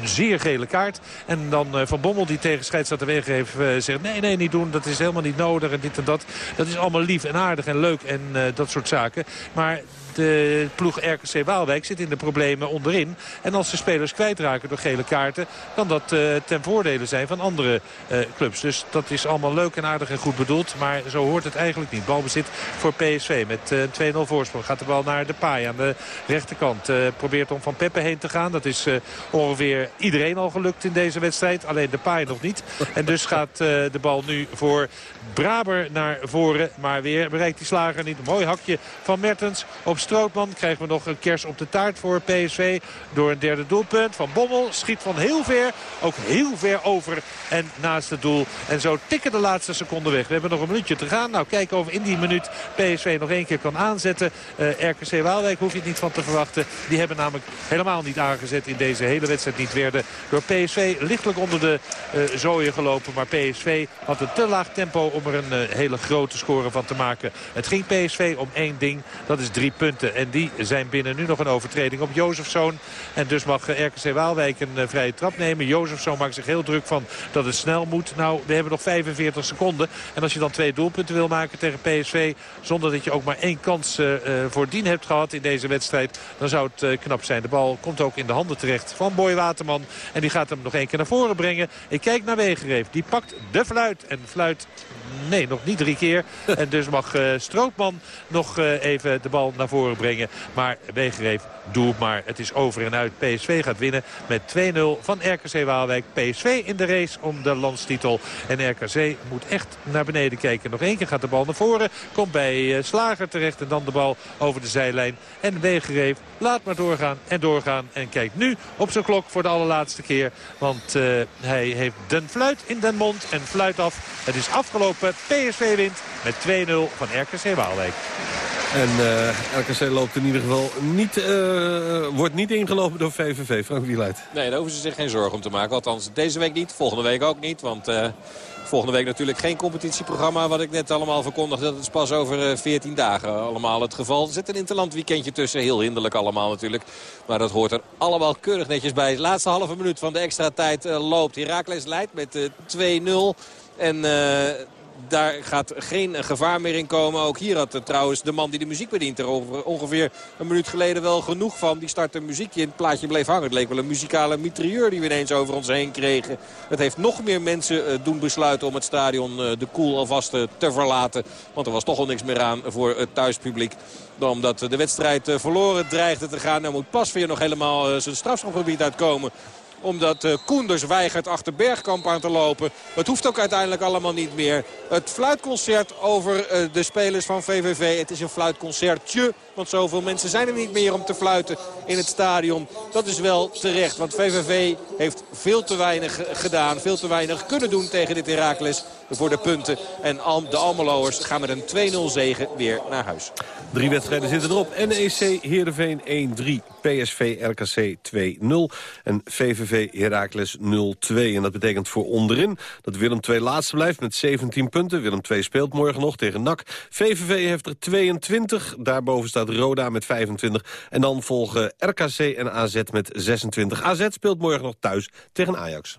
zeer gele kaart. En dan Van Bommel die tegen scheidsrechter Wegengeef zegt nee, nee, niet doen. Dat is helemaal niet nodig en dit en dat. Dat is allemaal lief en aardig en leuk en dat soort zaken. Maar de ploeg RKC Waalwijk zit in de problemen onderin. En als de spelers kwijtraken door gele kaarten... kan dat uh, ten voordele zijn van andere uh, clubs. Dus dat is allemaal leuk en aardig en goed bedoeld. Maar zo hoort het eigenlijk niet. Balbezit voor PSV met uh, 2-0 voorsprong. Gaat de bal naar de paai aan de rechterkant. probeert om van Peppe heen te gaan. Dat is ongeveer iedereen al gelukt in deze wedstrijd. Alleen de paai nog niet. En dus gaat de bal nu voor Braber naar voren. Maar weer bereikt die slager niet. Een mooi hakje van Mertens op Strootman. Krijgen we nog een kers op de taart voor PSV. Door een derde doelpunt. Van Bommel schiet van heel ver. Ook heel ver over en naast het doel. En zo tikken de laatste seconden weg. We hebben nog een minuutje te gaan. Nou, kijken of in die minuut PSV nog één keer kan aanzetten. Uh, RKC Waalwijk hoef je het niet van te verwachten. Die hebben namelijk helemaal niet aangezet in deze hele wedstrijd. Niet werden door PSV lichtelijk onder de uh, zooien gelopen. Maar PSV had een te laag tempo om er een uh, hele grote score van te maken. Het ging PSV om één ding. Dat is drie punten. En die zijn binnen nu nog een overtreding op Jozefzoon. En dus mag RKC Waalwijk een uh, vrije trap nemen. Jozefzoon maakt zich heel druk van dat het snel moet. Nou, we hebben nog 45 seconden. En als je dan twee doelpunten wil maken tegen PSV... zonder dat je ook maar één kans voordien hebt gehad in deze wedstrijd... dan zou het knap zijn. De bal komt ook in de handen terecht van Boy Waterman. En die gaat hem nog één keer naar voren brengen. Ik kijk naar Wegereef. Die pakt de fluit. En fluit Nee, nog niet drie keer. En dus mag uh, Strootman nog uh, even de bal naar voren brengen. Maar Wegereef, doe het maar. Het is over en uit. PSV gaat winnen met 2-0 van RKC Waalwijk. PSV in de race om de landstitel. En RKC moet echt naar beneden kijken. Nog één keer gaat de bal naar voren. Komt bij eh, Slager terecht en dan de bal over de zijlijn. En Wegereef laat maar doorgaan en doorgaan. En kijkt nu op zijn klok voor de allerlaatste keer. Want uh, hij heeft den fluit in den mond en fluit af. Het is afgelopen. PSV wint met 2-0 van RKC Waalwijk. En uh, RKC loopt in ieder geval niet, uh, wordt niet ingelopen door VVV. Frank Wieluid. Nee, daar hoeven ze zich geen zorgen om te maken. Althans, deze week niet. Volgende week ook niet. Want uh, volgende week natuurlijk geen competitieprogramma. Wat ik net allemaal verkondigde. Dat is pas over 14 dagen allemaal het geval. Er zit een interland weekendje tussen. Heel hinderlijk allemaal natuurlijk. Maar dat hoort er allemaal keurig netjes bij. De laatste halve minuut van de extra tijd loopt. Herakles leidt met 2-0. En daar gaat geen gevaar meer in komen. Ook hier had trouwens de man die de muziek bedient er ongeveer een minuut geleden wel genoeg van. Die startte een muziekje en het plaatje bleef hangen. Het leek wel een muzikale mitrailleur die we ineens over ons heen kregen. Het heeft nog meer mensen doen besluiten om het stadion de koel alvast te verlaten. Want er was toch al niks meer aan voor het thuispubliek. Omdat de wedstrijd verloren dreigde te gaan. Er moet pas weer nog helemaal zijn strafschopgebied uitkomen omdat uh, Koenders weigert achter Bergkamp aan te lopen. Het hoeft ook uiteindelijk allemaal niet meer. Het fluitconcert over uh, de spelers van VVV. Het is een fluitconcertje. Want zoveel mensen zijn er niet meer om te fluiten in het stadion. Dat is wel terecht. Want VVV heeft veel te weinig gedaan. Veel te weinig kunnen doen tegen dit Heracles voor de punten. En de Almeloers gaan met een 2-0 zegen weer naar huis. Drie wedstrijden zitten erop. NEC Heerenveen 1-3. PSV RKC 2-0. En VVV Heracles 0-2. En dat betekent voor onderin dat Willem 2 laatste blijft met 17 punten. Willem 2 speelt morgen nog tegen NAC. VVV heeft er 22. Daarboven staat Roda met 25. En dan volgen RKC en AZ met 26. AZ speelt morgen nog thuis tegen Ajax.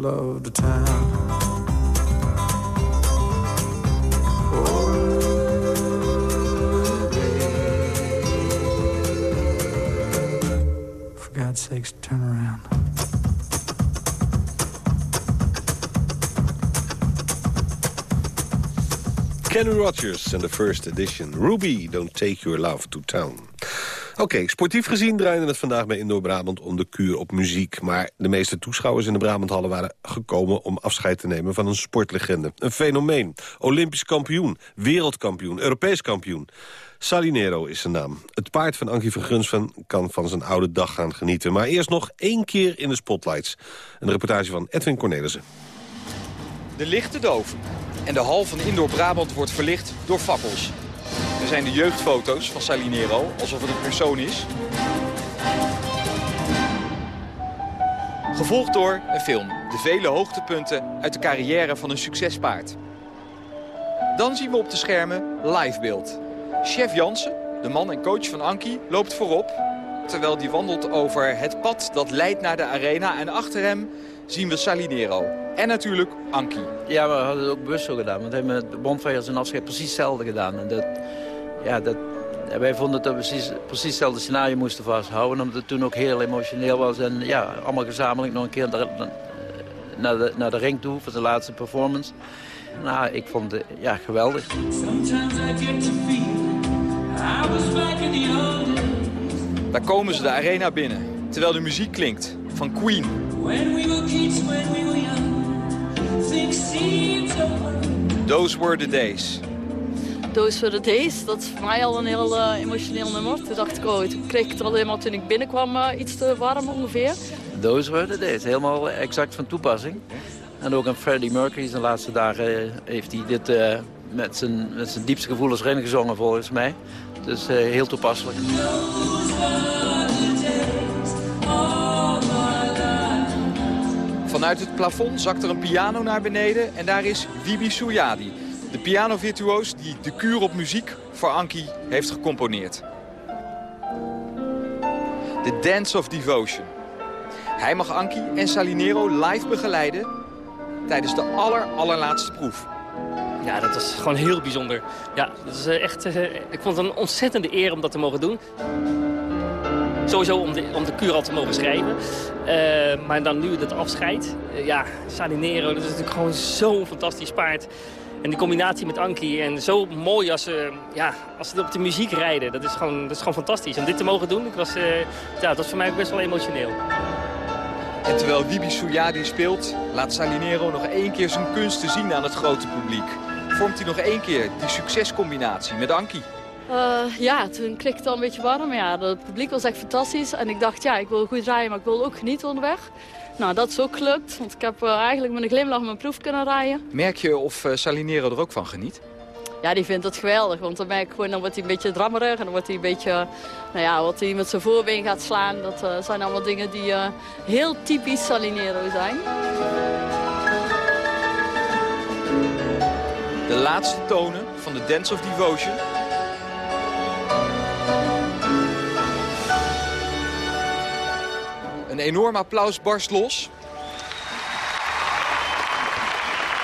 Love town. For God's sakes, turn around. Kenny Rogers en the first edition. Ruby, don't take your love to town. Oké, sportief gezien draaide het vandaag bij Indoor Brabant om de kuur op muziek. Maar de meeste toeschouwers in de Brabanthallen waren gekomen om afscheid te nemen van een sportlegende. Een fenomeen. Olympisch kampioen, wereldkampioen, Europees kampioen. Salinero is zijn naam. Het paard van Ankie van Grunsven kan van zijn oude dag gaan genieten. Maar eerst nog één keer in de spotlights. Een reportage van Edwin Cornelissen. De lichten doof. En de hal van Indoor Brabant wordt verlicht door fakkels. Er zijn de jeugdfoto's van Salinero, alsof het een persoon is. Gevolgd door een film. De vele hoogtepunten uit de carrière van een succespaard. Dan zien we op de schermen livebeeld. Chef Jansen, de man en coach van Ankie, loopt voorop. Terwijl die wandelt over het pad dat leidt naar de arena. En achter hem zien we Salinero. En natuurlijk Ankie. Ja, we hadden het ook bewust zo gedaan. Want hebben met de Bonfires en afscheid precies hetzelfde gedaan. En dat, ja, dat, wij vonden dat we precies, precies hetzelfde scenario moesten vasthouden. Omdat het toen ook heel emotioneel was. En ja, allemaal gezamenlijk nog een keer naar de, naar de, naar de ring toe voor de laatste performance. Nou, ik vond het ja, geweldig. Daar komen ze de arena binnen. Terwijl de muziek klinkt van Queen. Those were the days. Those Were The Days, dat is voor mij al een heel eh, emotioneel nummer. Toen dacht ik, oh, toen kreeg ik het al helemaal toen ik binnenkwam uh, iets te warm ongeveer. Those were the days. Helemaal exact van toepassing. En ook aan Freddie Mercury zijn laatste dagen eh, heeft hij dit uh, met, zijn, met zijn diepste gevoelens erin gezongen volgens mij. Dus uh, heel toepasselijk. Vanuit het plafond zakt er een piano naar beneden en daar is Wibi Souyadi. De pianovirtuoos die de kuur op muziek voor Ankie heeft gecomponeerd. The Dance of Devotion. Hij mag Ankie en Salinero live begeleiden tijdens de aller, allerlaatste proef. Ja, dat was gewoon heel bijzonder. Ja, dat is eh, echt, uh, ik vond het een ontzettende eer om dat te mogen doen. Sowieso om de, om de kuur al te mogen schrijven. Uh, maar dan nu dat afscheid. ja, Salinero, dat is natuurlijk gewoon zo'n fantastisch paard. En die combinatie met Ankie. En zo mooi als ze, ja, als ze op de muziek rijden. Dat is gewoon, dat is gewoon fantastisch. Om dit te mogen doen, ik was, ja, dat was voor mij ook best wel emotioneel. En terwijl Wibi Souyadi speelt, laat Salinero nog één keer zijn kunsten zien aan het grote publiek. Vormt hij nog één keer die succescombinatie met Ankie. Uh, ja, toen klikte het al een beetje warm. Ja, het publiek was echt fantastisch. En ik dacht, ja, ik wil goed rijden, maar ik wil ook genieten onderweg. Nou, dat is ook gelukt. Want ik heb uh, eigenlijk met een glimlach mijn proef kunnen rijden. Merk je of uh, Salinero er ook van geniet? Ja, die vindt het geweldig. Want dan merk ik gewoon, dan wordt hij een beetje drammerig. En dan wordt hij een beetje, nou ja, wat hij met zijn voorbeen gaat slaan. Dat uh, zijn allemaal dingen die uh, heel typisch Salinero zijn. De laatste tonen van de Dance of Devotion. Enorm applaus barst los.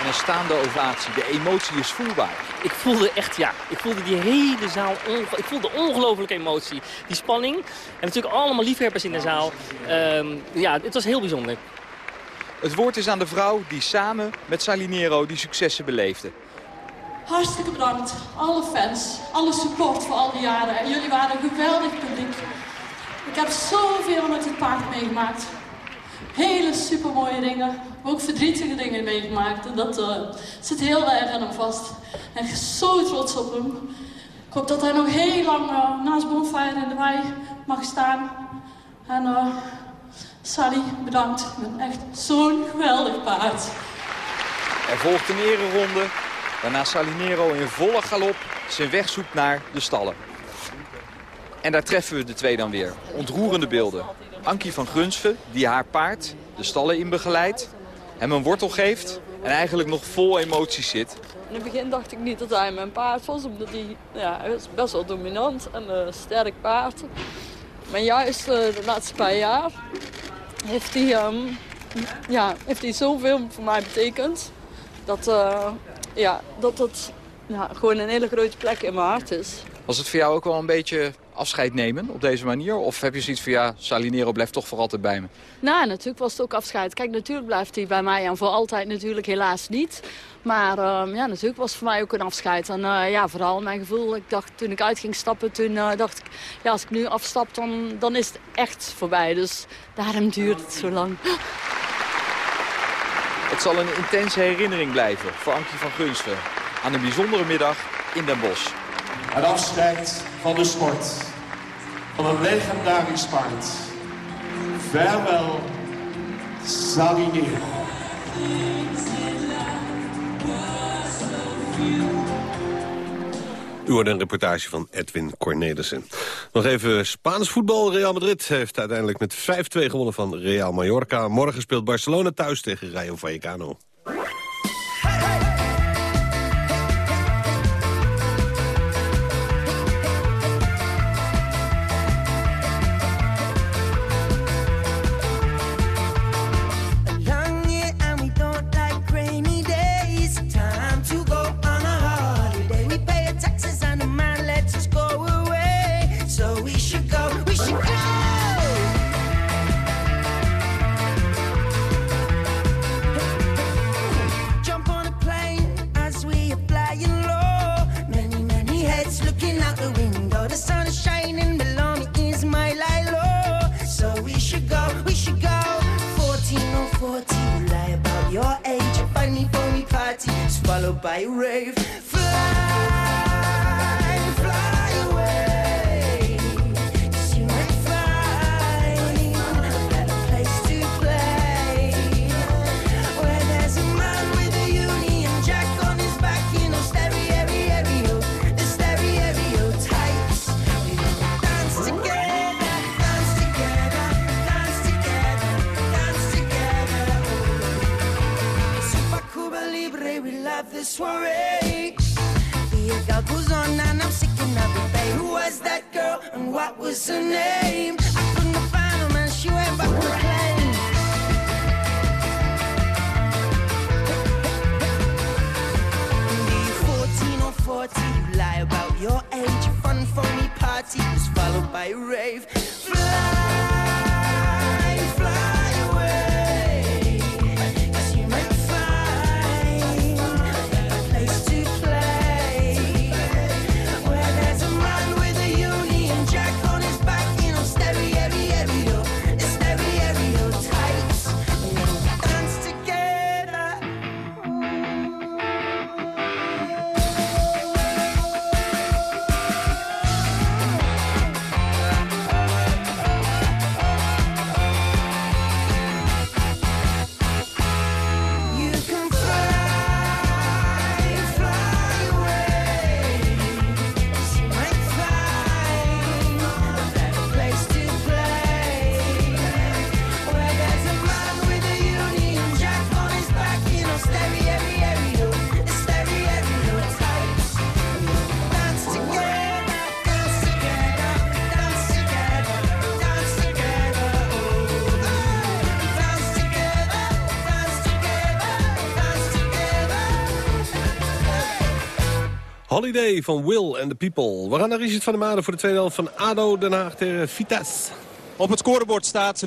En een staande ovatie. De emotie is voelbaar. Ik voelde echt, ja, ik voelde die hele zaal, ik voelde ongelooflijke emotie. Die spanning. En natuurlijk allemaal liefhebbers in de zaal. Um, ja, het was heel bijzonder. Het woord is aan de vrouw die samen met Salinero die successen beleefde. Hartstikke bedankt. Alle fans, alle support voor al die jaren. En jullie waren een geweldig publiek. Ik heb zoveel met dit paard meegemaakt. Hele supermooie dingen, ook verdrietige dingen meegemaakt. En dat uh, zit heel erg aan hem vast. En ik ben zo trots op hem. Ik hoop dat hij nog heel lang uh, naast Bonfire in de wei mag staan. En uh, Sally, bedankt. Ik echt zo'n geweldig paard. Er volgt een ereronde, waarna Salinero in volle galop zijn weg zoekt naar de stallen. En daar treffen we de twee dan weer. Ontroerende beelden. Ankie van Grunsven, die haar paard de stallen in begeleidt, hem een wortel geeft en eigenlijk nog vol emoties zit. In het begin dacht ik niet dat hij mijn paard was, omdat hij, ja, hij was best wel dominant en een sterk paard. Maar juist uh, de laatste paar jaar heeft hij, um, ja, heeft hij zoveel voor mij betekend. Dat, uh, ja, dat het ja, gewoon een hele grote plek in mijn hart is. Was het voor jou ook wel een beetje afscheid nemen op deze manier? Of heb je zoiets van, ja, Salinero blijft toch voor altijd bij me? Nou, natuurlijk was het ook afscheid. Kijk, natuurlijk blijft hij bij mij en voor altijd natuurlijk helaas niet. Maar ehm, ja, natuurlijk was het voor mij ook een afscheid. En eh, ja, vooral mijn gevoel. Ik dacht, toen ik uit ging stappen, toen eh, dacht ik... Ja, als ik nu afstap, dan, dan is het echt voorbij. Dus daarom duurt het zo lang. Het zal een intense herinnering blijven voor Ankie van Gunsten. Aan een bijzondere middag in Den Bosch. Het afscheid van de sport. Van een legendarisch paard. Vaarwel, Salinero. U hoorde een reportage van Edwin Cornelissen. Nog even Spaans voetbal. Real Madrid heeft uiteindelijk met 5-2 gewonnen van Real Mallorca. Morgen speelt Barcelona thuis tegen Rayo Vallecano. Holiday van Will and the People. We gaan naar Richard van der Maden voor de tweede helft van ADO Den Haag tegen Vitesse. Op het scorebord staat 0-2.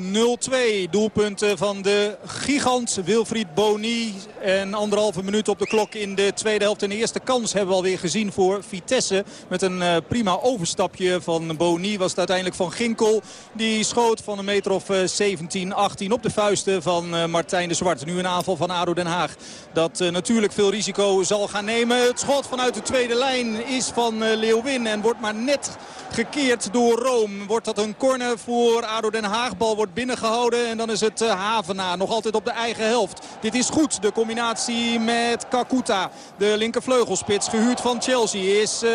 Doelpunten van de gigant Wilfried Boni. En anderhalve minuut op de klok in de tweede helft. En de eerste kans hebben we alweer gezien voor Vitesse. Met een eh, prima overstapje van Boni was het uiteindelijk van Ginkel. Die schoot van een meter of eh, 17, 18 op de vuisten van eh, Martijn de Zwart. Nu een aanval van ADO Den Haag. Dat eh, natuurlijk veel risico zal gaan nemen. Het schot vanuit de tweede lijn is van eh, Leeuwin. En wordt maar net gekeerd door Room. Wordt dat een corner voor ADO Den Haag. Bal wordt binnengehouden en dan is het eh, Havenaar nog altijd op de eigen helft. Dit is goed. De combinatie met Kakuta. De linkervleugelspits gehuurd van Chelsea. Is eh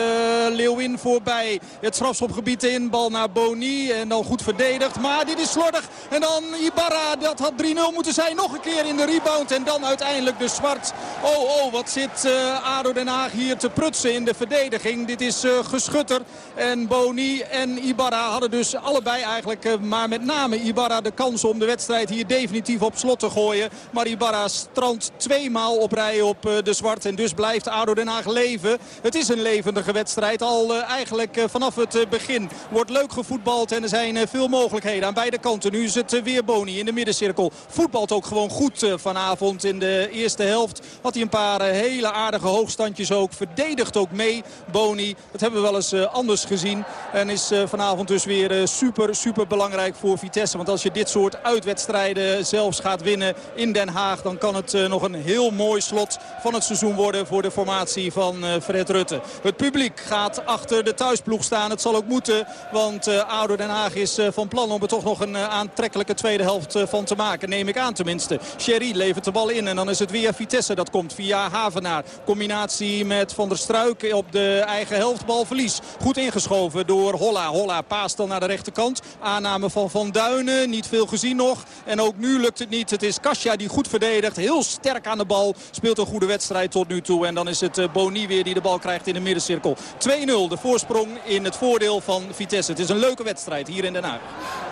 Leeuwin voorbij. Het strafschopgebied in. Bal naar Boni. En dan goed verdedigd. Maar dit is slordig. En dan Ibarra. Dat had 3-0 moeten zijn. Nog een keer in de rebound. En dan uiteindelijk de zwart. Oh, oh, wat zit eh ADO Den Haag hier te prutsen in de verdediging. Dit is eh, Geschutter. En Boni Boni en Ibarra hadden dus allebei eigenlijk, eh, maar met name Ibarra de kans om de wedstrijd hier definitief op slot te gooien. Maar Ibarra strandt tweemaal op rij op eh, de zwart en dus blijft ADO Den Haag leven. Het is een levendige wedstrijd, al eh, eigenlijk vanaf het begin. Wordt leuk gevoetbald en er zijn veel mogelijkheden aan beide kanten. Nu is het weer Boni in de middencirkel. Voetbalt ook gewoon goed vanavond in de eerste helft. Had hij een paar hele aardige hoogstandjes ook. Verdedigt ook mee, Boni. Dat hebben we wel eens anders gezien. En is eh, vanavond dus weer eh, super, super belangrijk voor Vitesse. Want als je dit soort uitwedstrijden zelfs gaat winnen in Den Haag... dan kan het eh, nog een heel mooi slot van het seizoen worden voor de formatie van Fred Rutte. Het publiek gaat achter de thuisploeg staan. Het zal ook moeten, want ADO Den Haag is van plan om er toch nog een aantrekkelijke tweede helft van te maken. Neem ik aan tenminste. Sherry levert de bal in en dan is het weer Vitesse. Dat komt via Havenaar. Combinatie met Van der Struik op de eigen helft. Balverlies. Goed ingeschoven door Holla. Holla paast dan naar de rechterkant. Aanname van Van Duinen. Niet veel gezien nog. En ook nu lukt het niet. Het is Kasia die goed verdedigt. Heel sterk aan de bal. Speelt een goede wedstrijd tot nu toe. En dan is het eh, Boni weer die de bal krijgt in de middencirkel. 2-0 de voorsprong in het voordeel van Vitesse. Het is een leuke wedstrijd hier in Den Haag.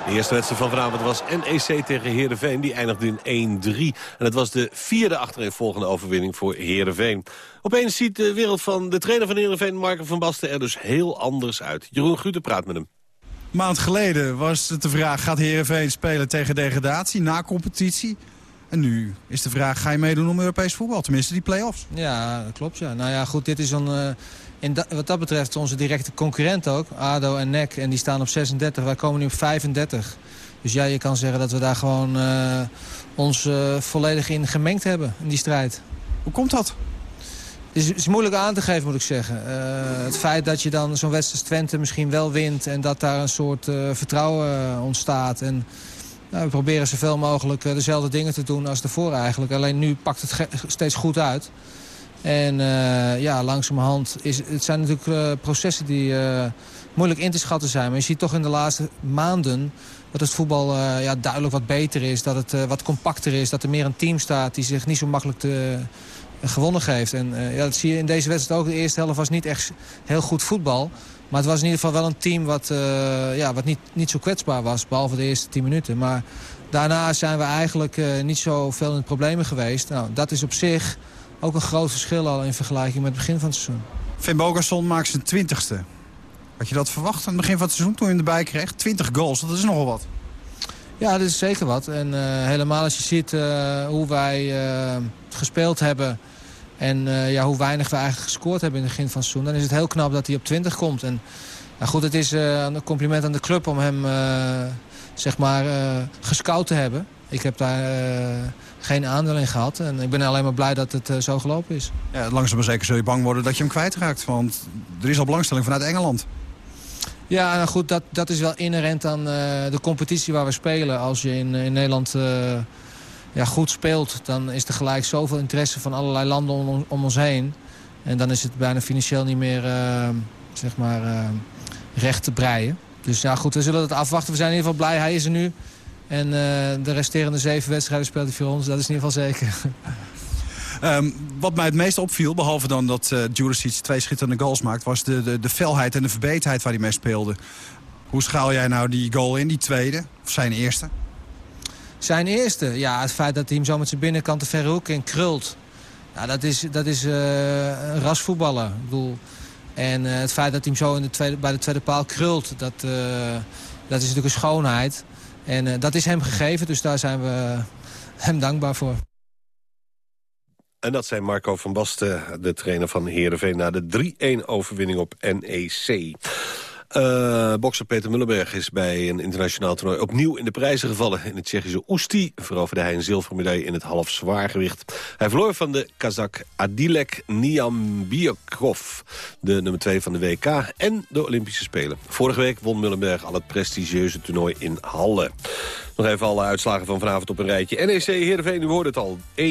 De eerste wedstrijd van vanavond was NEC tegen Heerenveen. Die eindigde in 1-3. En het was de vierde achtereenvolgende overwinning voor Heerenveen. Opeens ziet de wereld van de trainer van Heerenveen, Marco van Basten, er dus heel anders uit. Jeroen Guter praat met hem. maand geleden was het de vraag... gaat Heerenveen spelen tegen degradatie, na competitie? En nu is de vraag, ga je meedoen om Europees voetbal? Tenminste, die play-offs. Ja, dat klopt. Ja. Nou ja, goed, dit is een, eh, in da- wat dat betreft onze directe concurrent ook. ADO en NEC. En die staan op 36. Wij komen nu op 35. Dus ja, je kan zeggen dat we daar gewoon eh, ons eh, volledig in gemengd hebben, in die strijd. Hoe komt dat? Is, is moeilijk aan te geven, moet ik zeggen. Eh, het feit dat je dan zo'n wedstrijd Twente misschien wel wint... en dat daar een soort eh, vertrouwen eh, ontstaat. En nou, we proberen zoveel mogelijk dezelfde dingen te doen als daarvoor eigenlijk. Alleen nu pakt het steeds goed uit. En eh, ja, langzamerhand is het zijn natuurlijk processen die moeilijk in te schatten zijn. Maar je ziet toch in de laatste maanden dat het voetbal ja, duidelijk wat beter is. Dat het wat compacter is. Dat er meer een team staat die zich niet zo makkelijk te, gewonnen geeft. En eh, ja, dat zie je in deze wedstrijd ook. De eerste helft was niet echt heel goed voetbal. Maar het was in ieder geval wel een team wat, eh, ja, wat niet, niet zo kwetsbaar was. Behalve de eerste 10 minuten. Maar daarna zijn we eigenlijk eh, niet zo veel in de problemen geweest. Nou, dat is op zich ook een groot verschil al in vergelijking met het begin van het seizoen. Finn Bogason maakt zijn twintigste. Had je dat verwacht aan het begin van het seizoen toen je hem erbij kreeg? 20 goals, dat is nogal wat. Ja, dat is zeker wat. En helemaal als je ziet hoe wij gespeeld hebben... en eh, ja, hoe weinig we eigenlijk gescoord hebben in het begin van het seizoen... dan is het heel knap dat hij op 20 komt. En nou goed, het is eh, een compliment aan de club om hem eh, zeg maar, gescout te hebben. Ik heb daar geen aandeel in gehad. En ik ben alleen maar blij dat het zo gelopen is. Ja, langzaam maar zeker zul je bang worden dat je hem kwijtraakt. Want er is al belangstelling vanuit Engeland. Ja, nou goed, dat, dat is wel inherent aan de competitie waar we spelen. Als je in, in Nederland ja, goed speelt, dan is er gelijk zoveel interesse van allerlei landen om, om ons heen. En dan is het bijna financieel niet meer eh, zeg maar, eh, recht te breien. Dus ja, goed, we zullen het afwachten. We zijn in ieder geval blij, hij is er nu. En eh, de resterende zeven wedstrijden speelt hij voor ons, dat is in ieder geval zeker. Ehm, wat mij het meest opviel, behalve dan dat uh, Juricic twee schitterende goals maakt... was de, de, de felheid en de verbeterheid waar hij mee speelde. Hoe schaal jij nou die goal in, die tweede? Of zijn eerste? Zijn eerste, ja, het feit dat hij hem zo met zijn binnenkant de verre hoek in krult. Ja, dat is, dat is eh, een rasvoetballer. Ik bedoel, en eh, het feit dat hij hem zo in de tweede, bij de tweede paal krult, dat, eh, dat is natuurlijk een schoonheid. En dat is hem gegeven, dus daar zijn we hem dankbaar voor. En dat zijn Marco van Basten, de trainer van Heerenveen... na de 3-1 overwinning op NEC. Uh, bokser Peter Mullenberg is bij een internationaal toernooi opnieuw in de prijzen gevallen. In het Tsjechische Oesti veroverde hij een zilveren medaille in het half zwaargewicht. Hij verloor van de Kazak Adilek Niambiakov, de nummer 2 van de WK en de Olympische Spelen. Vorige week won Mullenberg al het prestigieuze toernooi in Halle. Nog even alle uitslagen van vanavond op een rijtje. NEC Heerenveen, u hoorde het al, 1-3.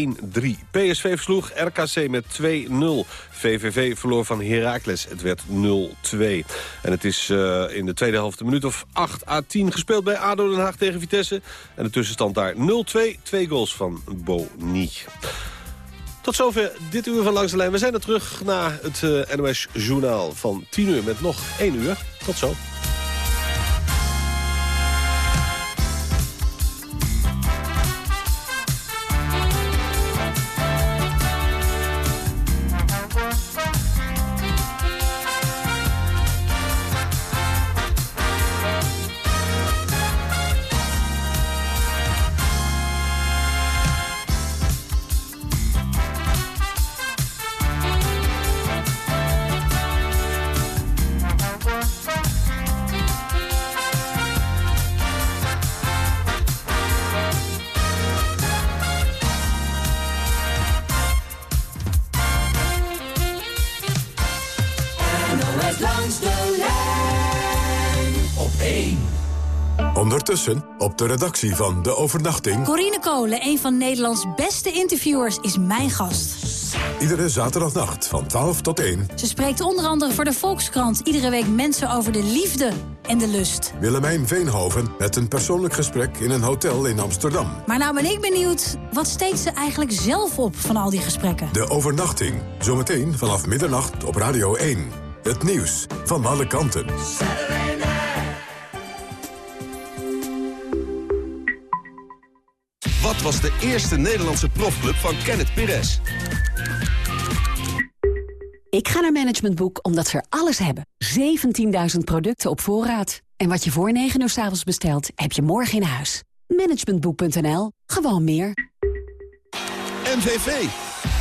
PSV versloeg RKC met 2-0. VVV verloor van Heracles, het werd 0-2. En het is uh, in de tweede helft een minuut of 8 à 10 gespeeld bij ADO Den Haag tegen Vitesse. En de tussenstand daar 0-2, twee goals van Boni. Tot zover dit uur van Langs de Lijn. We zijn er terug na het uh, NOS Journaal van 10 uur met nog 1 uur. Tot zo. Ondertussen op de redactie van De Overnachting... Corine Kolen, een van Nederlands beste interviewers, is mijn gast. iedere zaterdagnacht van 12 tot 1... Ze spreekt onder andere voor de Volkskrant iedere week mensen over de liefde en de lust. Willemijn Veenhoven met een persoonlijk gesprek in een hotel in Amsterdam. Maar nou ben ik benieuwd, wat steekt ze eigenlijk zelf op van al die gesprekken? De Overnachting, zometeen vanaf middernacht op Radio 1. Het nieuws van alle kanten. Wat was de eerste Nederlandse profclub van Kenneth Perez? Ik ga naar Management Boek omdat ze er alles hebben. 17.000 producten op voorraad. En wat je voor 9 uur s avonds bestelt, heb je morgen in huis. Managementboek.nl. Gewoon meer. MVV.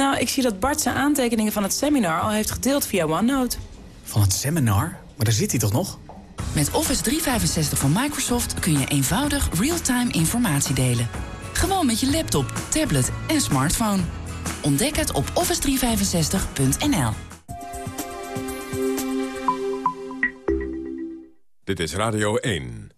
Nou, ik zie dat Bart zijn aantekeningen van het seminar al heeft gedeeld via OneNote. Van het seminar? Maar daar zit hij toch nog? Met Office 365 van Microsoft kun je eenvoudig real-time informatie delen. Gewoon met je laptop, tablet en smartphone. Ontdek het op office365.nl. Dit is Radio 1.